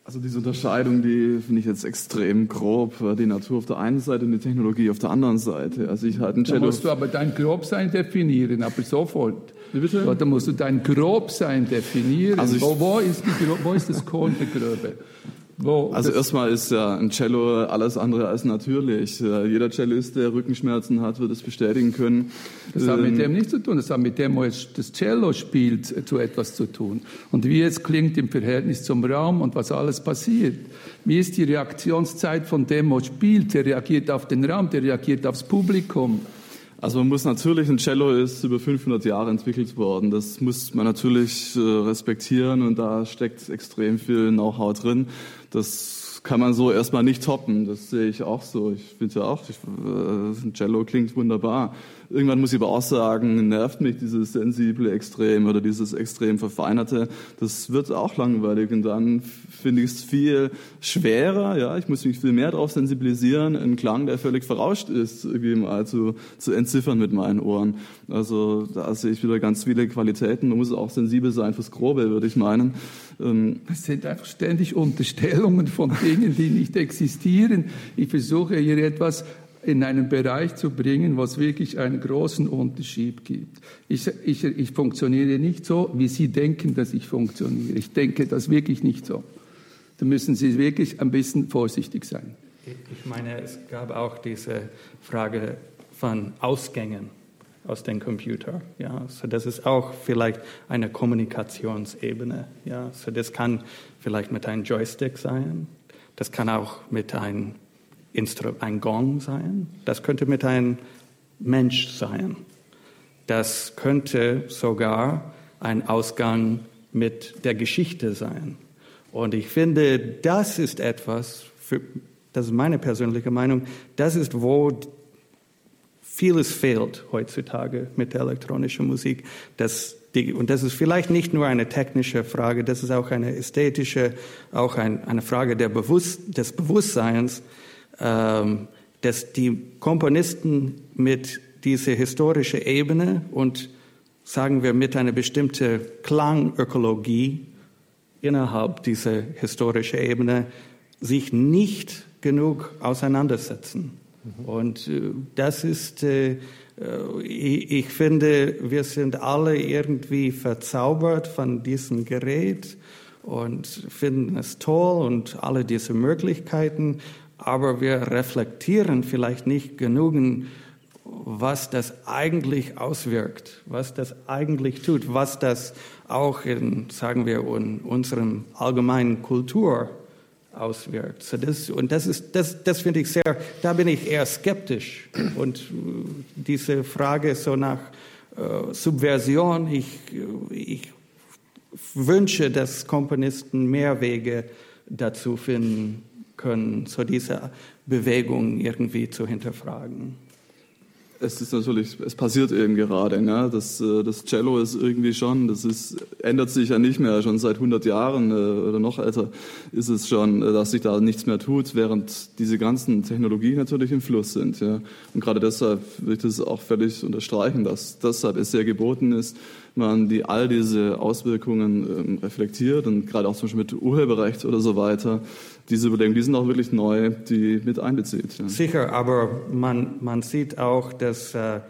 Also diese Unterscheidung, die finde ich jetzt extrem grob. Die Natur auf der einen Seite und die Technologie auf der anderen Seite. Also ich halt ein Cello. Da musst du aber dein Grobsein definieren, aber sofort. Wie bitte? Da musst du dein Grobsein definieren. Also wo, wo, ist die, wo ist das Korn der Gröbe? Wo also erstmal ist ja ein Cello alles andere als natürlich. Jeder Cellist, der Rückenschmerzen hat, wird es bestätigen können. Das hat mit ähm, dem nichts zu tun. Das hat mit dem, wo es das Cello spielt, zu etwas zu tun. Und wie es klingt im Verhältnis zum Raum und was alles passiert. Wie ist die Reaktionszeit von dem, was spielt? Der reagiert auf den Raum, der reagiert aufs Publikum. Also man muss natürlich, ein Cello ist über 500 Jahre entwickelt worden. Das muss man natürlich äh, respektieren und da steckt extrem viel Know-how drin. Das kann man so erstmal nicht toppen. Das sehe ich auch so. Ich finde ja auch, ich, äh, Cello klingt wunderbar. Irgendwann muss ich aber auch sagen, nervt mich dieses sensible Extrem oder dieses extrem verfeinerte. Das wird auch langweilig und dann finde ich es viel schwerer. Ja, ich muss mich viel mehr darauf sensibilisieren, einen Klang, der völlig verrauscht ist, irgendwie mal zu, zu entziffern mit meinen Ohren. Also da sehe ich wieder ganz viele Qualitäten. Man muss auch sensibel sein fürs Grobe, würde ich meinen. Ähm, es sind einfach ständig Unterstellungen von Dingen, die nicht existieren. Ich versuche hier etwas in einen Bereich zu bringen, wo es wirklich einen großen Unterschied gibt. Ich, ich, ich funktioniere nicht so, wie Sie denken, dass ich funktioniere. Ich denke das wirklich nicht so. Da müssen Sie wirklich ein bisschen vorsichtig sein. Ich meine, es gab auch diese Frage von Ausgängen aus dem Computer. Ja, so das ist auch vielleicht eine Kommunikationsebene. Ja, so das kann vielleicht mit einem Joystick sein. Das kann auch mit einem Ein Gong sein. Das könnte mit einem Mensch sein. Das könnte sogar ein Ausgang mit der Geschichte sein. Und ich finde, das ist etwas, für, das ist meine persönliche Meinung, das ist, wo vieles fehlt heutzutage mit der elektronischen Musik. Das, die, und das ist vielleicht nicht nur eine technische Frage, das ist auch eine ästhetische, auch ein, eine Frage Bewusst, des Bewusstseins, dass die Komponisten mit dieser historischen Ebene und sagen wir mit einer bestimmten Klangökologie innerhalb dieser historischen Ebene sich nicht genug auseinandersetzen. Mhm. Und äh, das ist, äh, äh, ich finde, wir sind alle irgendwie verzaubert von diesem Gerät und finden es toll und alle diese Möglichkeiten aber wir reflektieren vielleicht nicht genug, was das eigentlich auswirkt, was das eigentlich tut, was das auch in, sagen wir, in unserem allgemeinen Kultur auswirkt. So das, und das das, das finde ich sehr, da bin ich eher skeptisch. Und diese Frage so nach äh, Subversion, ich, ich wünsche, dass Komponisten mehr Wege dazu finden, können, so diese Bewegung irgendwie zu hinterfragen. es ist natürlich, es passiert eben gerade. Ne? Das, äh, das Cello ist irgendwie schon, das ist, ändert sich ja nicht mehr. Schon seit 100 Jahren äh, oder noch älter ist es schon, äh, dass sich da nichts mehr tut, während diese ganzen Technologien natürlich im Fluss sind. Ja? Und gerade deshalb will ich das auch völlig unterstreichen, dass deshalb es sehr geboten ist, man die all diese Auswirkungen ähm, reflektiert und gerade auch zum Beispiel mit Urheberrecht oder so weiter diese Überlegungen, die sind auch wirklich neu, die mit einbezieht. Ja. Sicher, aber man, man sieht auch, dass äh,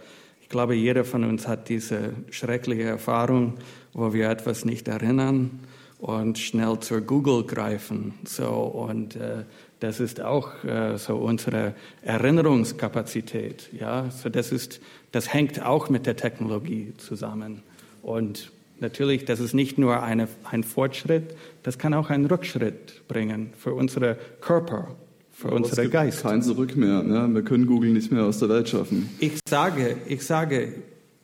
ich glaube, jeder von uns hat diese schreckliche Erfahrung, wo wir etwas nicht erinnern und schnell zur Google greifen. So, und äh, das ist auch äh, so unsere Erinnerungskapazität. Ja, so das ist, das hängt auch mit der Technologie zusammen. Und Natürlich, das ist nicht nur eine, ein Fortschritt, das kann auch einen Rückschritt bringen für unsere Körper, für Aber unsere es Geist. Kein Zurück mehr. Ne? Wir können Google nicht mehr aus der Welt schaffen. Ich sage, ich sage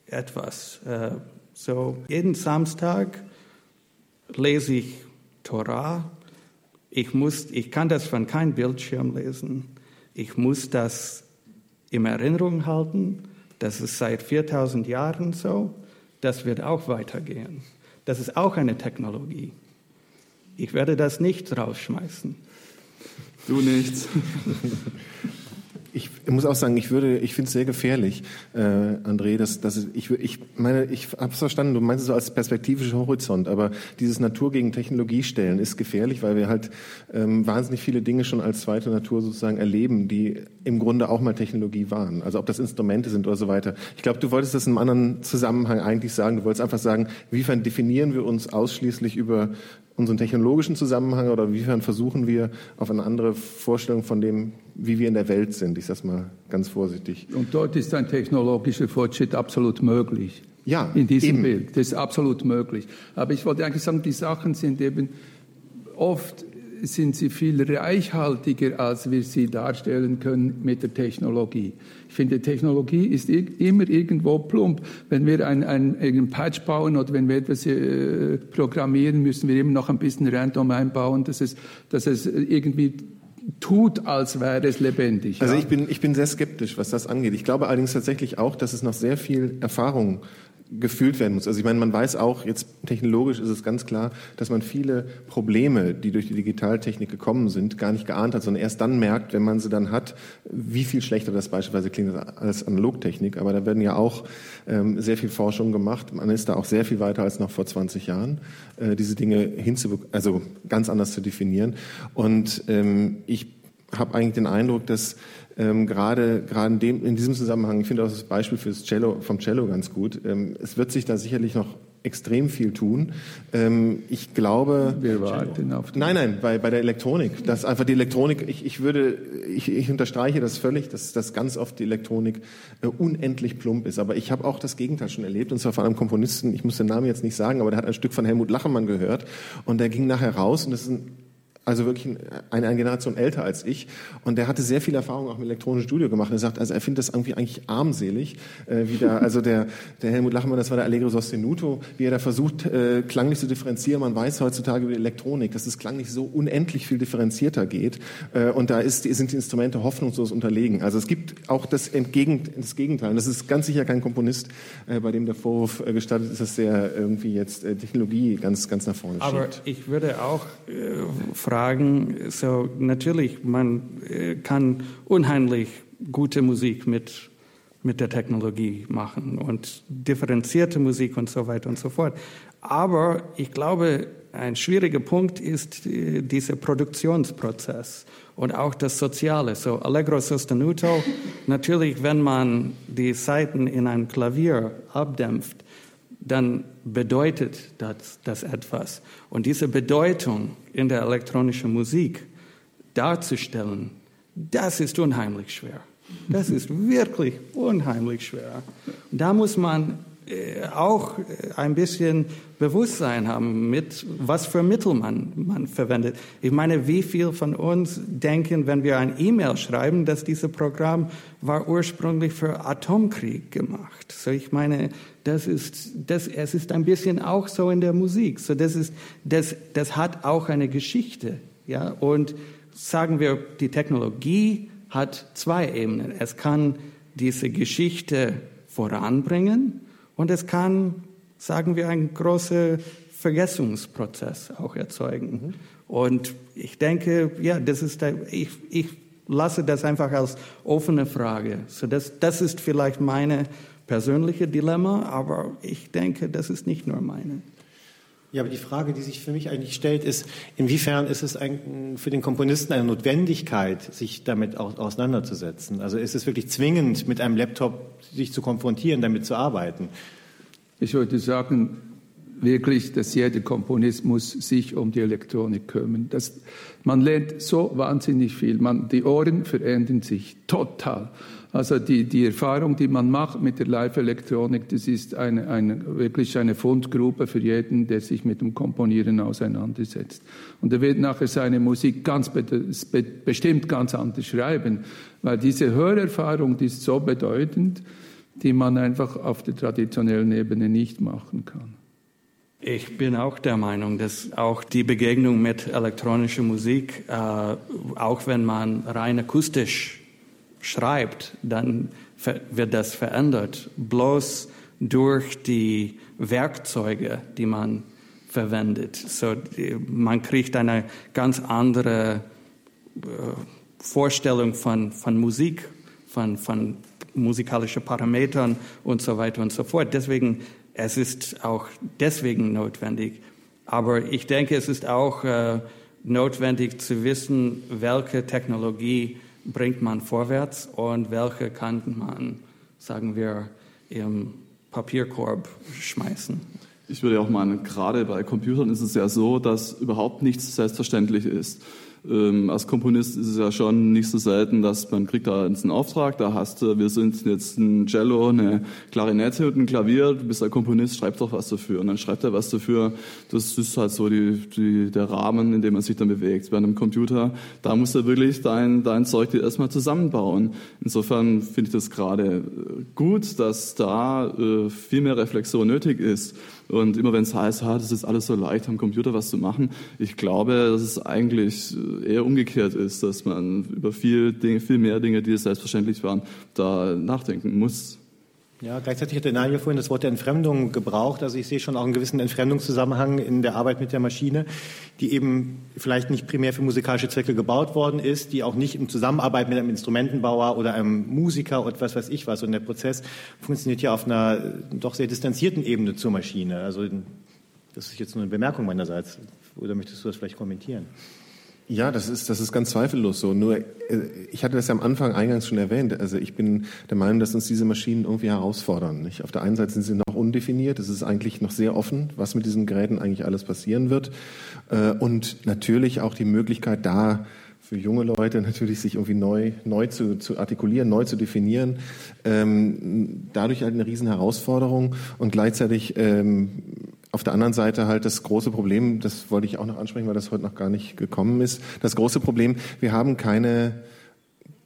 etwas. Äh, so jeden Samstag lese ich Torah. Ich muss, ich kann das von keinem Bildschirm lesen. Ich muss das in Erinnerung halten. Das ist seit 4000 Jahren so das wird auch weitergehen. Das ist auch eine Technologie. Ich werde das nicht rausschmeißen. Du nichts. Ich muss auch sagen, ich würde, ich finde es sehr gefährlich, äh, André, dass, dass ich, ich meine, ich habe es verstanden, du meinst es so als perspektivischer Horizont, aber dieses Natur gegen Technologie stellen ist gefährlich, weil wir halt ähm, wahnsinnig viele Dinge schon als zweite Natur sozusagen erleben, die im Grunde auch mal Technologie waren. Also ob das Instrumente sind oder so weiter. Ich glaube, du wolltest das in einem anderen Zusammenhang eigentlich sagen. Du wolltest einfach sagen, wiefern definieren wir uns ausschließlich über unseren technologischen Zusammenhang oder wiefern versuchen wir auf eine andere Vorstellung von dem, wie wir in der Welt sind. Ich sage mal ganz vorsichtig. Und dort ist ein technologischer Fortschritt absolut möglich. Ja, in diesem eben. Bild. Das ist absolut möglich. Aber ich wollte eigentlich sagen, die Sachen sind eben oft sind sie viel reichhaltiger, als wir sie darstellen können mit der Technologie. Ich finde, Technologie ist immer irgendwo plump. Wenn wir ein, ein, einen Patch bauen oder wenn wir etwas äh, programmieren, müssen wir immer noch ein bisschen Random einbauen, dass es, dass es irgendwie tut, als wäre es lebendig. Also ja? ich, bin, ich bin sehr skeptisch, was das angeht. Ich glaube allerdings tatsächlich auch, dass es noch sehr viel Erfahrung gefühlt werden muss. Also ich meine, man weiß auch, jetzt technologisch ist es ganz klar, dass man viele Probleme, die durch die Digitaltechnik gekommen sind, gar nicht geahnt hat, sondern erst dann merkt, wenn man sie dann hat, wie viel schlechter das beispielsweise klingt als Analogtechnik. Aber da werden ja auch ähm, sehr viel Forschung gemacht. Man ist da auch sehr viel weiter als noch vor 20 Jahren, äh, diese Dinge hinzubekommen, also ganz anders zu definieren. Und ähm, ich habe eigentlich den Eindruck, dass ähm, gerade gerade in, dem, in diesem Zusammenhang, ich finde auch das Beispiel fürs Cello, vom Cello ganz gut. Ähm, es wird sich da sicherlich noch extrem viel tun. Ähm, ich glaube. Wir warten auf Nein, nein, bei, bei der Elektronik. Dass einfach die Elektronik, ich, ich würde, ich, ich unterstreiche das völlig, dass, dass ganz oft die Elektronik äh, unendlich plump ist. Aber ich habe auch das Gegenteil schon erlebt, und zwar von einem Komponisten, ich muss den Namen jetzt nicht sagen, aber der hat ein Stück von Helmut Lachemann gehört und der ging nachher raus und das ist ein also wirklich eine, eine Generation älter als ich. Und der hatte sehr viel Erfahrung auch mit elektronischen Studio gemacht. Er sagt, also er findet das irgendwie eigentlich armselig, äh, wie da, also der, der Helmut Lachmann, das war der Allegro Sostenuto, wie er da versucht, äh, klanglich zu differenzieren. Man weiß heutzutage über die Elektronik, dass es klanglich so unendlich viel differenzierter geht. Äh, und da ist, sind die Instrumente hoffnungslos unterlegen. Also es gibt auch das, Entgegen, das Gegenteil. Und das ist ganz sicher kein Komponist, äh, bei dem der Vorwurf äh, gestattet ist, dass der irgendwie jetzt äh, Technologie ganz, ganz nach vorne schiebt. Aber ich würde auch äh, fragen, fragen. So natürlich, man äh, kann unheimlich gute Musik mit mit der Technologie machen und differenzierte Musik und so weiter und so fort. Aber ich glaube, ein schwieriger Punkt ist äh, dieser Produktionsprozess und auch das Soziale. So Allegro sostenuto, natürlich, wenn man die Saiten in ein Klavier abdämpft, dann bedeutet das, das etwas. Und diese Bedeutung in der elektronischen Musik darzustellen, das ist unheimlich schwer. Das ist wirklich unheimlich schwer. Da muss man auch äh, ein bisschen Bewusstsein haben, mit was für Mittel man, man verwendet. Ich meine, wie viel von uns denken, wenn wir ein E-Mail schreiben, dass dieses Programm war ursprünglich für Atomkrieg gemacht. So, ich meine, das ist, das, es ist ein bisschen auch so in der Musik. So, das ist, das, das hat auch eine Geschichte, ja. Und sagen wir, die Technologie hat zwei Ebenen. Es kann diese Geschichte voranbringen und es kann, sagen wir, einen großen Vergessungsprozess auch erzeugen. Mhm. Und ich denke, ja, das ist, ich, ich lasse das einfach als offene Frage. So das, das ist vielleicht meine persönliche Dilemma, aber ich denke, das ist nicht nur meine. Ja, aber die Frage, die sich für mich eigentlich stellt, ist, inwiefern ist es für den Komponisten eine Notwendigkeit, sich damit auch auseinanderzusetzen? Also ist es wirklich zwingend, mit einem Laptop sich zu konfrontieren, damit zu arbeiten? Ich würde sagen, wirklich, dass jeder Komponist muss sich um die Elektronik kümmern. Man lernt so wahnsinnig viel. Man, die Ohren verändern sich total. Also die, die Erfahrung, die man macht mit der Live-Elektronik, das ist eine, eine, wirklich eine Fundgrube für jeden, der sich mit dem Komponieren auseinandersetzt. Und er wird nachher seine Musik ganz bestimmt ganz anders schreiben, weil diese Hörerfahrung, die ist so bedeutend, die man einfach auf der traditionellen Ebene nicht machen kann. Ich bin auch der Meinung, dass auch die Begegnung mit elektronischer Musik, äh, auch wenn man rein akustisch schreibt, dann wird das verändert. Bloß durch die Werkzeuge, die man verwendet. So, man kriegt eine ganz andere äh, Vorstellung von, von Musik, von, von musikalischen Parametern und so weiter und so fort. Deswegen, es ist auch deswegen notwendig. Aber ich denke, es ist auch äh, notwendig zu wissen, welche Technologie bringt man vorwärts und welche kann man, sagen wir, im Papierkorb schmeißen. Ich würde auch meinen, gerade bei Computern ist es ja so, dass überhaupt nichts selbstverständlich ist. Ähm, als Komponist ist es ja schon nicht so selten, dass man kriegt da einen Auftrag, da hast du, wir sind jetzt ein Cello, eine Klarinette und ein Klavier, du bist ein Komponist, schreib doch was dafür. Und dann schreibt er was dafür. Das ist halt so die, die, der Rahmen, in dem man sich dann bewegt. Bei einem Computer, da musst du wirklich dein, dein Zeug dir erstmal zusammenbauen. Insofern finde ich das gerade gut, dass da äh, viel mehr Reflexion nötig ist. Und immer wenn es heißt, ah, das ist alles so leicht, am Computer was zu machen, ich glaube, dass es eigentlich eher umgekehrt ist, dass man über viel, Dinge, viel mehr Dinge, die selbstverständlich waren, da nachdenken muss. Ja, gleichzeitig hat der Daniel vorhin das Wort der Entfremdung gebraucht. Also ich sehe schon auch einen gewissen Entfremdungszusammenhang in der Arbeit mit der Maschine, die eben vielleicht nicht primär für musikalische Zwecke gebaut worden ist, die auch nicht in Zusammenarbeit mit einem Instrumentenbauer oder einem Musiker oder was weiß ich was. Und der Prozess funktioniert ja auf einer doch sehr distanzierten Ebene zur Maschine. Also das ist jetzt nur eine Bemerkung meinerseits. Oder möchtest du das vielleicht kommentieren? Ja, das ist, das ist ganz zweifellos so. Nur, äh, ich hatte das ja am Anfang eingangs schon erwähnt. Also ich bin der Meinung, dass uns diese Maschinen irgendwie herausfordern. Nicht? Auf der einen Seite sind sie noch undefiniert. Es ist eigentlich noch sehr offen, was mit diesen Geräten eigentlich alles passieren wird. Äh, und natürlich auch die Möglichkeit da, für junge Leute natürlich sich irgendwie neu, neu zu, zu artikulieren, neu zu definieren. Ähm, dadurch halt eine riesen Herausforderung und gleichzeitig ähm, auf der anderen Seite halt das große Problem, das wollte ich auch noch ansprechen, weil das heute noch gar nicht gekommen ist. Das große Problem, wir haben keine,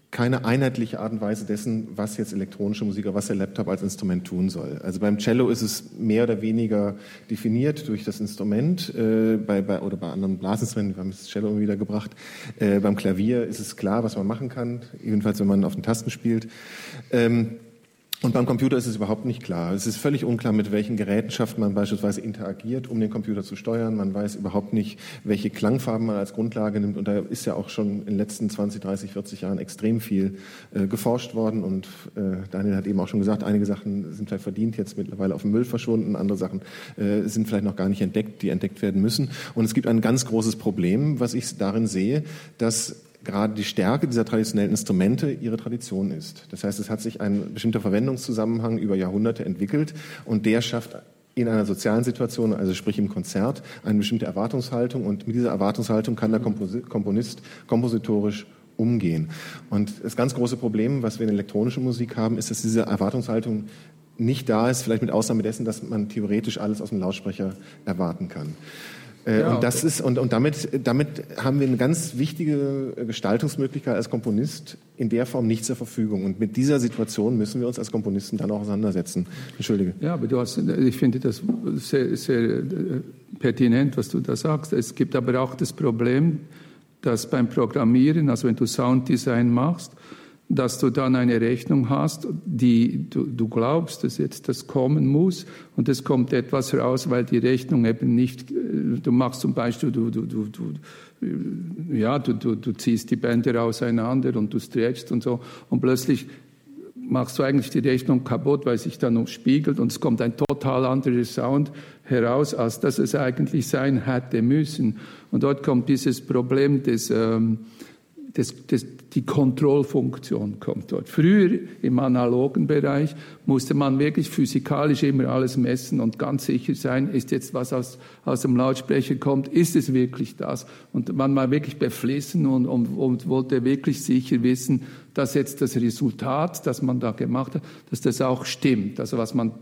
keine einheitliche Art und Weise dessen, was jetzt elektronische Musik oder was der Laptop als Instrument tun soll. Also beim Cello ist es mehr oder weniger definiert durch das Instrument, äh, bei, bei, oder bei anderen Blasinstrumenten, wir haben das Cello wieder gebracht. Äh, beim Klavier ist es klar, was man machen kann, jedenfalls wenn man auf den Tasten spielt. Ähm, und beim Computer ist es überhaupt nicht klar. Es ist völlig unklar, mit welchen Gerätenschaften man beispielsweise interagiert, um den Computer zu steuern. Man weiß überhaupt nicht, welche Klangfarben man als Grundlage nimmt. Und da ist ja auch schon in den letzten 20, 30, 40 Jahren extrem viel äh, geforscht worden. Und äh, Daniel hat eben auch schon gesagt, einige Sachen sind vielleicht verdient, jetzt mittlerweile auf dem Müll verschwunden. Andere Sachen äh, sind vielleicht noch gar nicht entdeckt, die entdeckt werden müssen. Und es gibt ein ganz großes Problem, was ich darin sehe, dass gerade die Stärke dieser traditionellen Instrumente ihre Tradition ist. Das heißt, es hat sich ein bestimmter Verwendungszusammenhang über Jahrhunderte entwickelt und der schafft in einer sozialen Situation, also sprich im Konzert, eine bestimmte Erwartungshaltung und mit dieser Erwartungshaltung kann der Komponist kompositorisch umgehen. Und das ganz große Problem, was wir in elektronischer Musik haben, ist, dass diese Erwartungshaltung nicht da ist, vielleicht mit Ausnahme dessen, dass man theoretisch alles aus dem Lautsprecher erwarten kann. Äh, ja, und das ist und, und damit, damit haben wir eine ganz wichtige Gestaltungsmöglichkeit als Komponist in der Form nicht zur Verfügung. Und mit dieser Situation müssen wir uns als Komponisten dann auch auseinandersetzen. Entschuldige. Ja, aber du hast, ich finde das sehr, sehr äh, pertinent, was du da sagst. Es gibt aber auch das Problem, dass beim Programmieren, also wenn du Sounddesign machst, dass du dann eine Rechnung hast, die du, du glaubst, dass jetzt das kommen muss und es kommt etwas raus, weil die Rechnung eben nicht, äh, du machst zum Beispiel, du, du, du, du ja, du, du, du ziehst die Bänder auseinander und du stretchst und so und plötzlich machst du eigentlich die Rechnung kaputt, weil sich dann noch spiegelt und es kommt ein total anderer Sound heraus, als dass es eigentlich sein hätte müssen. Und dort kommt dieses Problem des, ähm, des, des, die Kontrollfunktion kommt dort. Früher im analogen Bereich musste man wirklich physikalisch immer alles messen und ganz sicher sein, ist jetzt was aus, aus dem Lautsprecher kommt, ist es wirklich das? Und man war wirklich beflissen und, und, und wollte wirklich sicher wissen, dass jetzt das Resultat, das man da gemacht hat, dass das auch stimmt. Also was man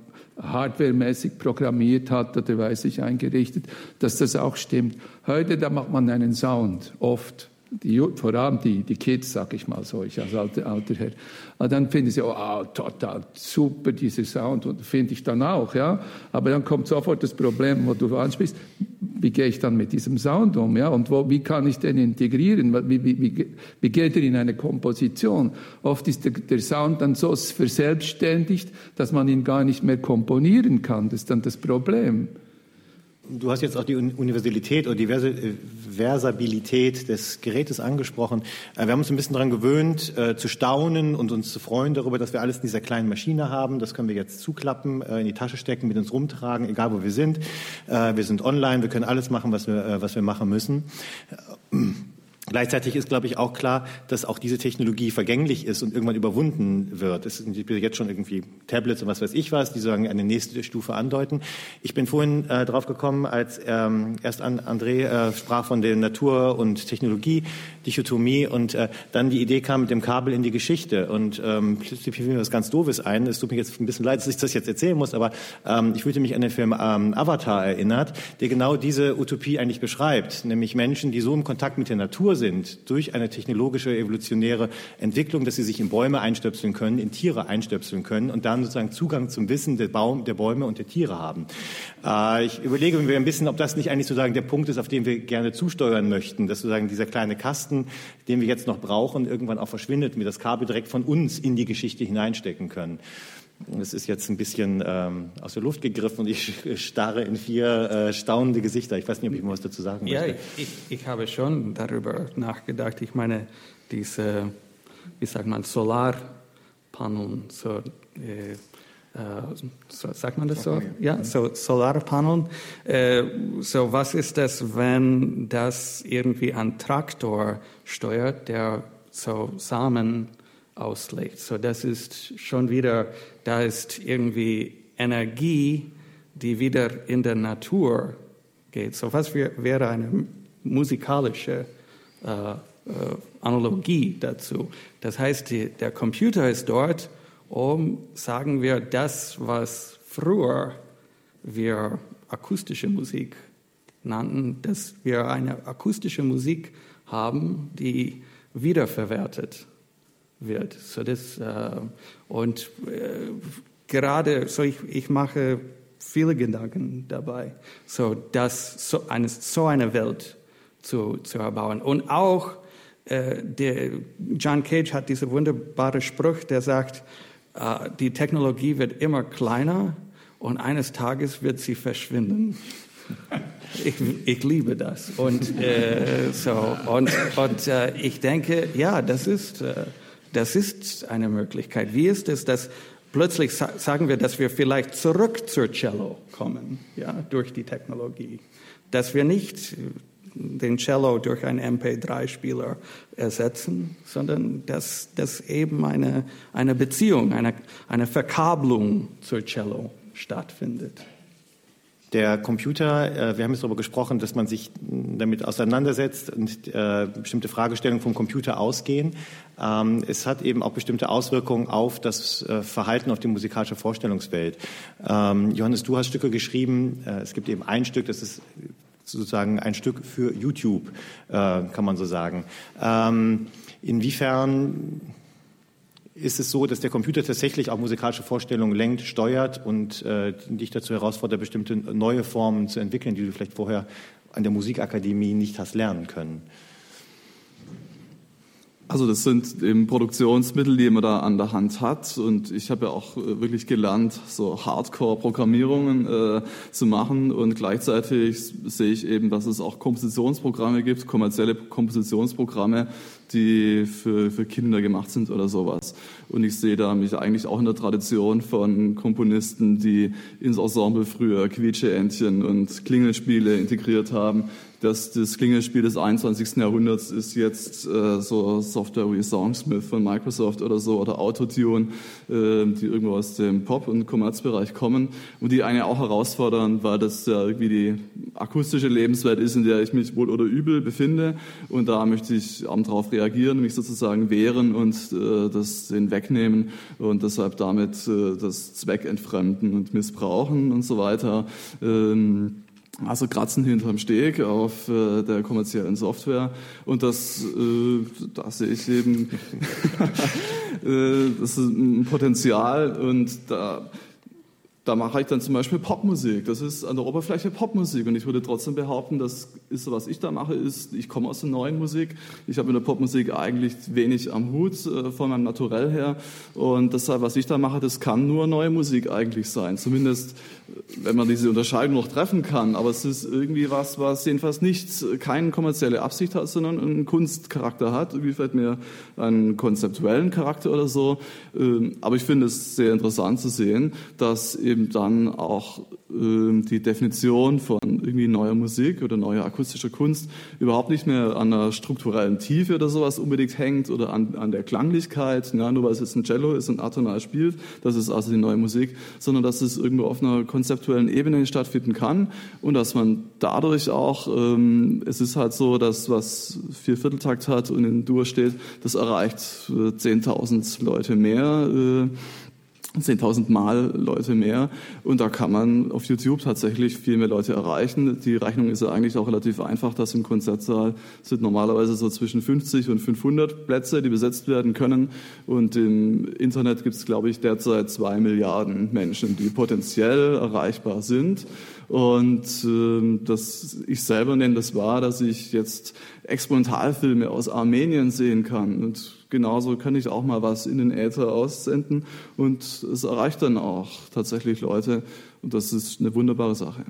hardwaremäßig programmiert hat oder weiß ich eingerichtet, dass das auch stimmt. Heute, da macht man einen Sound, oft die, vor allem die, die Kids, sag ich mal so, ich als alter, alter Herr, aber dann finden sie, oh, total super, dieser Sound, und finde ich dann auch, ja. Aber dann kommt sofort das Problem, wo du ansprichst, wie gehe ich dann mit diesem Sound um, ja, und wo, wie kann ich den integrieren, wie, wie, wie, wie geht er in eine Komposition? Oft ist der, der Sound dann so verselbstständigt, dass man ihn gar nicht mehr komponieren kann, das ist dann das Problem. Du hast jetzt auch die Universalität oder die äh, Versabilität des Gerätes angesprochen. Äh, wir haben uns ein bisschen daran gewöhnt, äh, zu staunen und uns zu freuen darüber, dass wir alles in dieser kleinen Maschine haben. Das können wir jetzt zuklappen, in die Tasche stecken, mit uns rumtragen, egal wo wir sind. Wir sind online, wir können alles machen, was wir, was wir machen müssen. Gleichzeitig ist, glaube ich, auch klar, dass auch diese Technologie vergänglich ist und irgendwann überwunden wird. Es sind jetzt schon irgendwie Tablets und was weiß ich was, die sagen eine nächste Stufe andeuten. Ich bin vorhin äh, drauf gekommen, als ähm, erst an, André äh, sprach von der Natur- und Technologie-Dichotomie und äh, dann die Idee kam mit dem Kabel in die Geschichte. Und ähm, plötzlich fiel mir was ganz Doofes ein. Es tut mir jetzt ein bisschen leid, dass ich das jetzt erzählen muss, aber ähm, ich fühlte mich an den Film ähm, Avatar erinnert, der genau diese Utopie eigentlich beschreibt, nämlich Menschen, die so im Kontakt mit der Natur sind durch eine technologische evolutionäre Entwicklung, dass sie sich in Bäume einstöpseln können, in Tiere einstöpseln können und dann sozusagen Zugang zum Wissen der, Baum, der Bäume und der Tiere haben. Äh, ich überlege mir ein bisschen, ob das nicht eigentlich sozusagen der Punkt ist, auf den wir gerne zusteuern möchten, dass sozusagen dieser kleine Kasten, den wir jetzt noch brauchen, irgendwann auch verschwindet, und wir das Kabel direkt von uns in die Geschichte hineinstecken können. Es ist jetzt ein bisschen ähm, aus der Luft gegriffen und ich starre in vier äh, staunende Gesichter. Ich weiß nicht, ob ich mal was dazu sagen möchte. Ja, ich, ich habe schon darüber nachgedacht. Ich meine, diese, wie sagt man, Solarpanel, so, äh, äh, so, sagt man das so? Ja, so Solarpanel. Äh, so, was ist das, wenn das irgendwie ein Traktor steuert, der so Samen auslegt. So, das ist schon wieder, da ist irgendwie Energie, die wieder in der Natur geht. So, was wäre eine musikalische äh, äh, Analogie dazu? Das heißt, die, der Computer ist dort, um, sagen wir, das, was früher wir akustische Musik nannten, dass wir eine akustische Musik haben, die wiederverwertet wird. So das, äh, und äh, gerade so ich, ich mache viele Gedanken dabei, so dass so eine, so eine Welt zu, zu erbauen. Und auch äh, der John Cage hat diesen wunderbaren Spruch, der sagt, äh, die Technologie wird immer kleiner und eines Tages wird sie verschwinden. Ich, ich liebe das. Und, äh, so, und, und äh, ich denke, ja, das ist, äh, das ist eine Möglichkeit. Wie ist es, dass plötzlich sagen wir, dass wir vielleicht zurück zur Cello kommen, ja, durch die Technologie, dass wir nicht den Cello durch einen MP3-Spieler ersetzen, sondern dass, dass eben eine, eine Beziehung, eine, eine Verkabelung zur Cello stattfindet. Der Computer, äh, wir haben jetzt darüber gesprochen, dass man sich damit auseinandersetzt und äh, bestimmte Fragestellungen vom Computer ausgehen. Ähm, es hat eben auch bestimmte Auswirkungen auf das äh, Verhalten, auf die musikalische Vorstellungswelt. Ähm, Johannes, du hast Stücke geschrieben. Es gibt eben ein Stück, das ist sozusagen ein Stück für YouTube, kann man so sagen. Ähm, inwiefern ist es so, dass der Computer tatsächlich auch musikalische Vorstellungen lenkt, steuert und äh, dich dazu herausfordert, bestimmte neue Formen zu entwickeln, die du vielleicht vorher an der Musikakademie nicht hast lernen können? Also das sind eben Produktionsmittel, die man da an der Hand hat. Und ich habe ja auch äh, wirklich gelernt, so Hardcore-Programmierungen äh, zu machen. Und gleichzeitig sehe ich eben, dass es auch Kompositionsprogramme gibt, kommerzielle Kompositionsprogramme, die für, für Kinder gemacht sind oder sowas. Und ich sehe da mich eigentlich auch in der Tradition von Komponisten, die ins Ensemble früher Quietsche-Entchen und Klingelspiele integriert haben, dass das Klingelspiel des 21. Jahrhunderts ist jetzt äh, so Software wie Songsmith von Microsoft oder so oder Autotune, äh, die irgendwo aus dem Pop- und Kommerzbereich kommen und die eine auch herausfordern, weil das ja irgendwie die akustische Lebenswelt ist, in der ich mich wohl oder übel befinde und da möchte ich darauf reagieren, mich sozusagen wehren und äh, das den wegnehmen und deshalb damit äh, das Zweck entfremden und missbrauchen und so weiter. Ähm, also kratzen hinterm Steg auf äh, der kommerziellen Software und das, äh, da sehe ich eben, äh, das ist ein Potenzial und da da mache ich dann zum Beispiel Popmusik. Das ist an der Oberfläche Popmusik. Und ich würde trotzdem behaupten, das ist, was ich da mache, ist, ich komme aus der neuen Musik. Ich habe in der Popmusik eigentlich wenig am Hut äh, von meinem Naturell her. Und deshalb, was ich da mache, das kann nur neue Musik eigentlich sein. Zumindest, wenn man diese Unterscheidung noch treffen kann. Aber es ist irgendwie was, was jedenfalls nicht keine kommerzielle Absicht hat, sondern einen Kunstcharakter hat. Irgendwie vielleicht mehr einen konzeptuellen Charakter oder so. Ähm, aber ich finde es sehr interessant zu sehen, dass eben dann auch äh, die Definition von irgendwie neuer Musik oder neuer akustischer Kunst überhaupt nicht mehr an einer strukturellen Tiefe oder sowas unbedingt hängt oder an, an der Klanglichkeit, ja, nur weil es jetzt ein Cello ist und atonal spielt, das ist also die neue Musik, sondern dass es irgendwo auf einer konzeptuellen Ebene stattfinden kann und dass man dadurch auch, ähm, es ist halt so, dass was Viervierteltakt hat und in Dur steht, das erreicht äh, 10.000 Leute mehr. Äh, 10.000 Mal Leute mehr. Und da kann man auf YouTube tatsächlich viel mehr Leute erreichen. Die Rechnung ist ja eigentlich auch relativ einfach, dass im Konzertsaal sind normalerweise so zwischen 50 und 500 Plätze, die besetzt werden können. Und im Internet gibt es, glaube ich, derzeit zwei Milliarden Menschen, die potenziell erreichbar sind. Und äh, das, ich selber nenne das wahr, dass ich jetzt Experimentalfilme aus Armenien sehen kann. Und genauso kann ich auch mal was in den Äther aussenden. Und es erreicht dann auch tatsächlich Leute. Und das ist eine wunderbare Sache.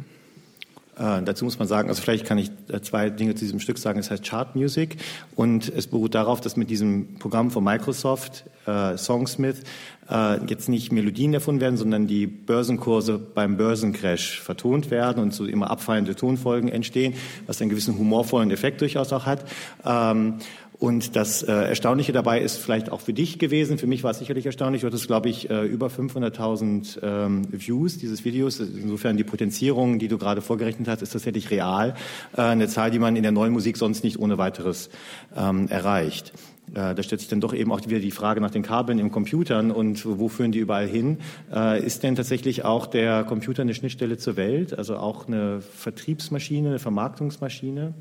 Äh, dazu muss man sagen, also vielleicht kann ich äh, zwei Dinge zu diesem Stück sagen. Es heißt Chart Music und es beruht darauf, dass mit diesem Programm von Microsoft, äh, Songsmith, äh, jetzt nicht Melodien erfunden werden, sondern die Börsenkurse beim Börsencrash vertont werden und so immer abfallende Tonfolgen entstehen, was einen gewissen humorvollen Effekt durchaus auch hat. Ähm, und das äh, Erstaunliche dabei ist vielleicht auch für dich gewesen, für mich war es sicherlich erstaunlich, du hattest, glaube ich, äh, über 500.000 ähm, Views dieses Videos. Insofern die Potenzierung, die du gerade vorgerechnet hast, ist tatsächlich real. Äh, eine Zahl, die man in der neuen Musik sonst nicht ohne weiteres ähm, erreicht. Äh, da stellt sich dann doch eben auch wieder die Frage nach den Kabeln im Computern und wo führen die überall hin. Äh, ist denn tatsächlich auch der Computer eine Schnittstelle zur Welt, also auch eine Vertriebsmaschine, eine Vermarktungsmaschine?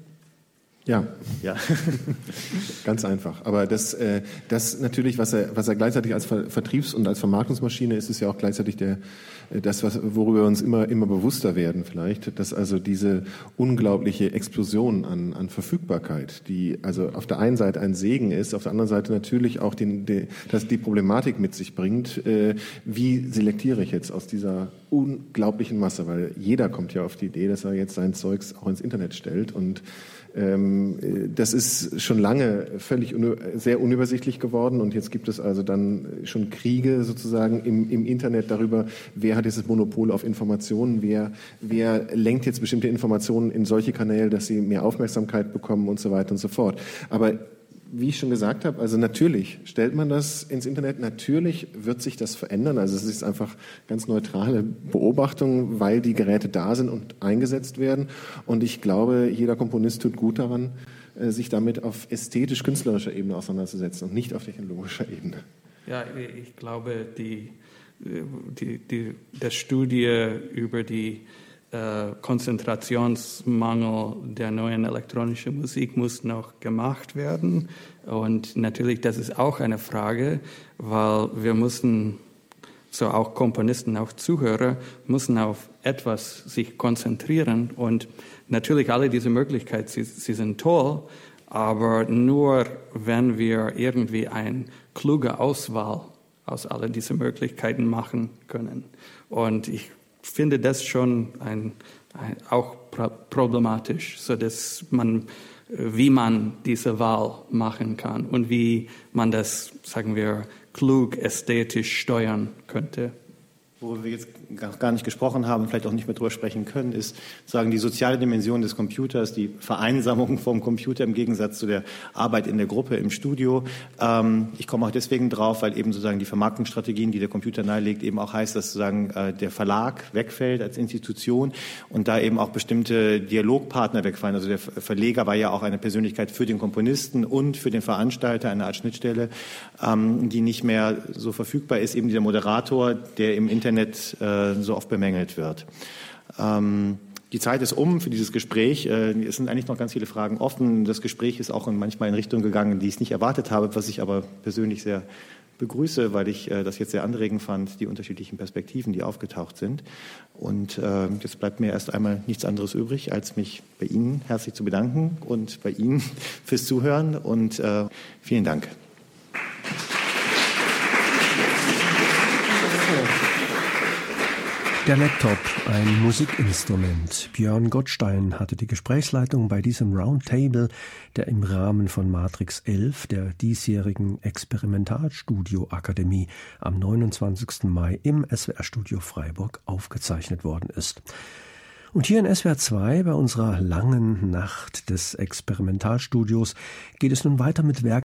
Ja, ja. ganz einfach. Aber das, äh, das natürlich, was er, was er gleichzeitig als Vertriebs- und als Vermarktungsmaschine ist, ist ja auch gleichzeitig der, äh, das, was, worüber wir uns immer, immer bewusster werden vielleicht, dass also diese unglaubliche Explosion an, an Verfügbarkeit, die also auf der einen Seite ein Segen ist, auf der anderen Seite natürlich auch den, den, dass die Problematik mit sich bringt, äh, wie selektiere ich jetzt aus dieser unglaublichen Masse, weil jeder kommt ja auf die Idee, dass er jetzt sein Zeugs auch ins Internet stellt und das ist schon lange völlig sehr unübersichtlich geworden und jetzt gibt es also dann schon Kriege sozusagen im, im Internet darüber, wer hat dieses Monopol auf Informationen, wer, wer lenkt jetzt bestimmte Informationen in solche Kanäle, dass sie mehr Aufmerksamkeit bekommen und so weiter und so fort. Aber wie ich schon gesagt habe, also natürlich stellt man das ins Internet, natürlich wird sich das verändern. Also es ist einfach ganz neutrale Beobachtung, weil die Geräte da sind und eingesetzt werden. Und ich glaube, jeder Komponist tut gut daran, äh, sich damit auf ästhetisch-künstlerischer Ebene auseinanderzusetzen und nicht auf technologischer Ebene. Ja, ich glaube, die, die, die, die Studie über die äh, Konzentrationsmangel der neuen elektronischen Musik muss noch gemacht werden. Und natürlich, das ist auch eine Frage, weil wir müssen, so auch Komponisten, auch Zuhörer, müssen auf etwas sich konzentrieren. Und natürlich alle diese Möglichkeiten, sie, sie sind toll, aber nur wenn wir irgendwie eine kluge Auswahl aus all diesen Möglichkeiten machen können. Und ich finde das schon ein, ein, auch problematisch, so dass man, wie man diese Wahl machen kann und wie man das, sagen wir, klug ästhetisch steuern könnte. Worüber wir jetzt gar nicht gesprochen haben, vielleicht auch nicht mehr drüber sprechen können, ist sagen die soziale Dimension des Computers, die Vereinsamung vom Computer im Gegensatz zu der Arbeit in der Gruppe im Studio. Ähm, ich komme auch deswegen drauf, weil eben sozusagen die Vermarktungsstrategien, die der Computer nahelegt, eben auch heißt, dass sozusagen äh, der Verlag wegfällt als Institution und da eben auch bestimmte Dialogpartner wegfallen. Also der Verleger war ja auch eine Persönlichkeit für den Komponisten und für den Veranstalter, eine Art Schnittstelle, ähm, die nicht mehr so verfügbar ist. Eben dieser Moderator, der im Internet Internet äh, so oft bemängelt wird. Ähm, die Zeit ist um für dieses Gespräch. Äh, es sind eigentlich noch ganz viele Fragen offen. Das Gespräch ist auch manchmal in Richtungen gegangen, die ich nicht erwartet habe, was ich aber persönlich sehr begrüße, weil ich äh, das jetzt sehr anregend fand, die unterschiedlichen Perspektiven, die aufgetaucht sind. Und äh, jetzt bleibt mir erst einmal nichts anderes übrig, als mich bei Ihnen herzlich zu bedanken und bei Ihnen fürs Zuhören und äh, vielen Dank. Der Laptop, ein Musikinstrument. Björn Gottstein hatte die Gesprächsleitung bei diesem Roundtable, der im Rahmen von Matrix 11, der diesjährigen Experimentalstudio Akademie, am 29. Mai im SWR-Studio Freiburg aufgezeichnet worden ist. Und hier in SWR 2 bei unserer langen Nacht des Experimentalstudios geht es nun weiter mit Werken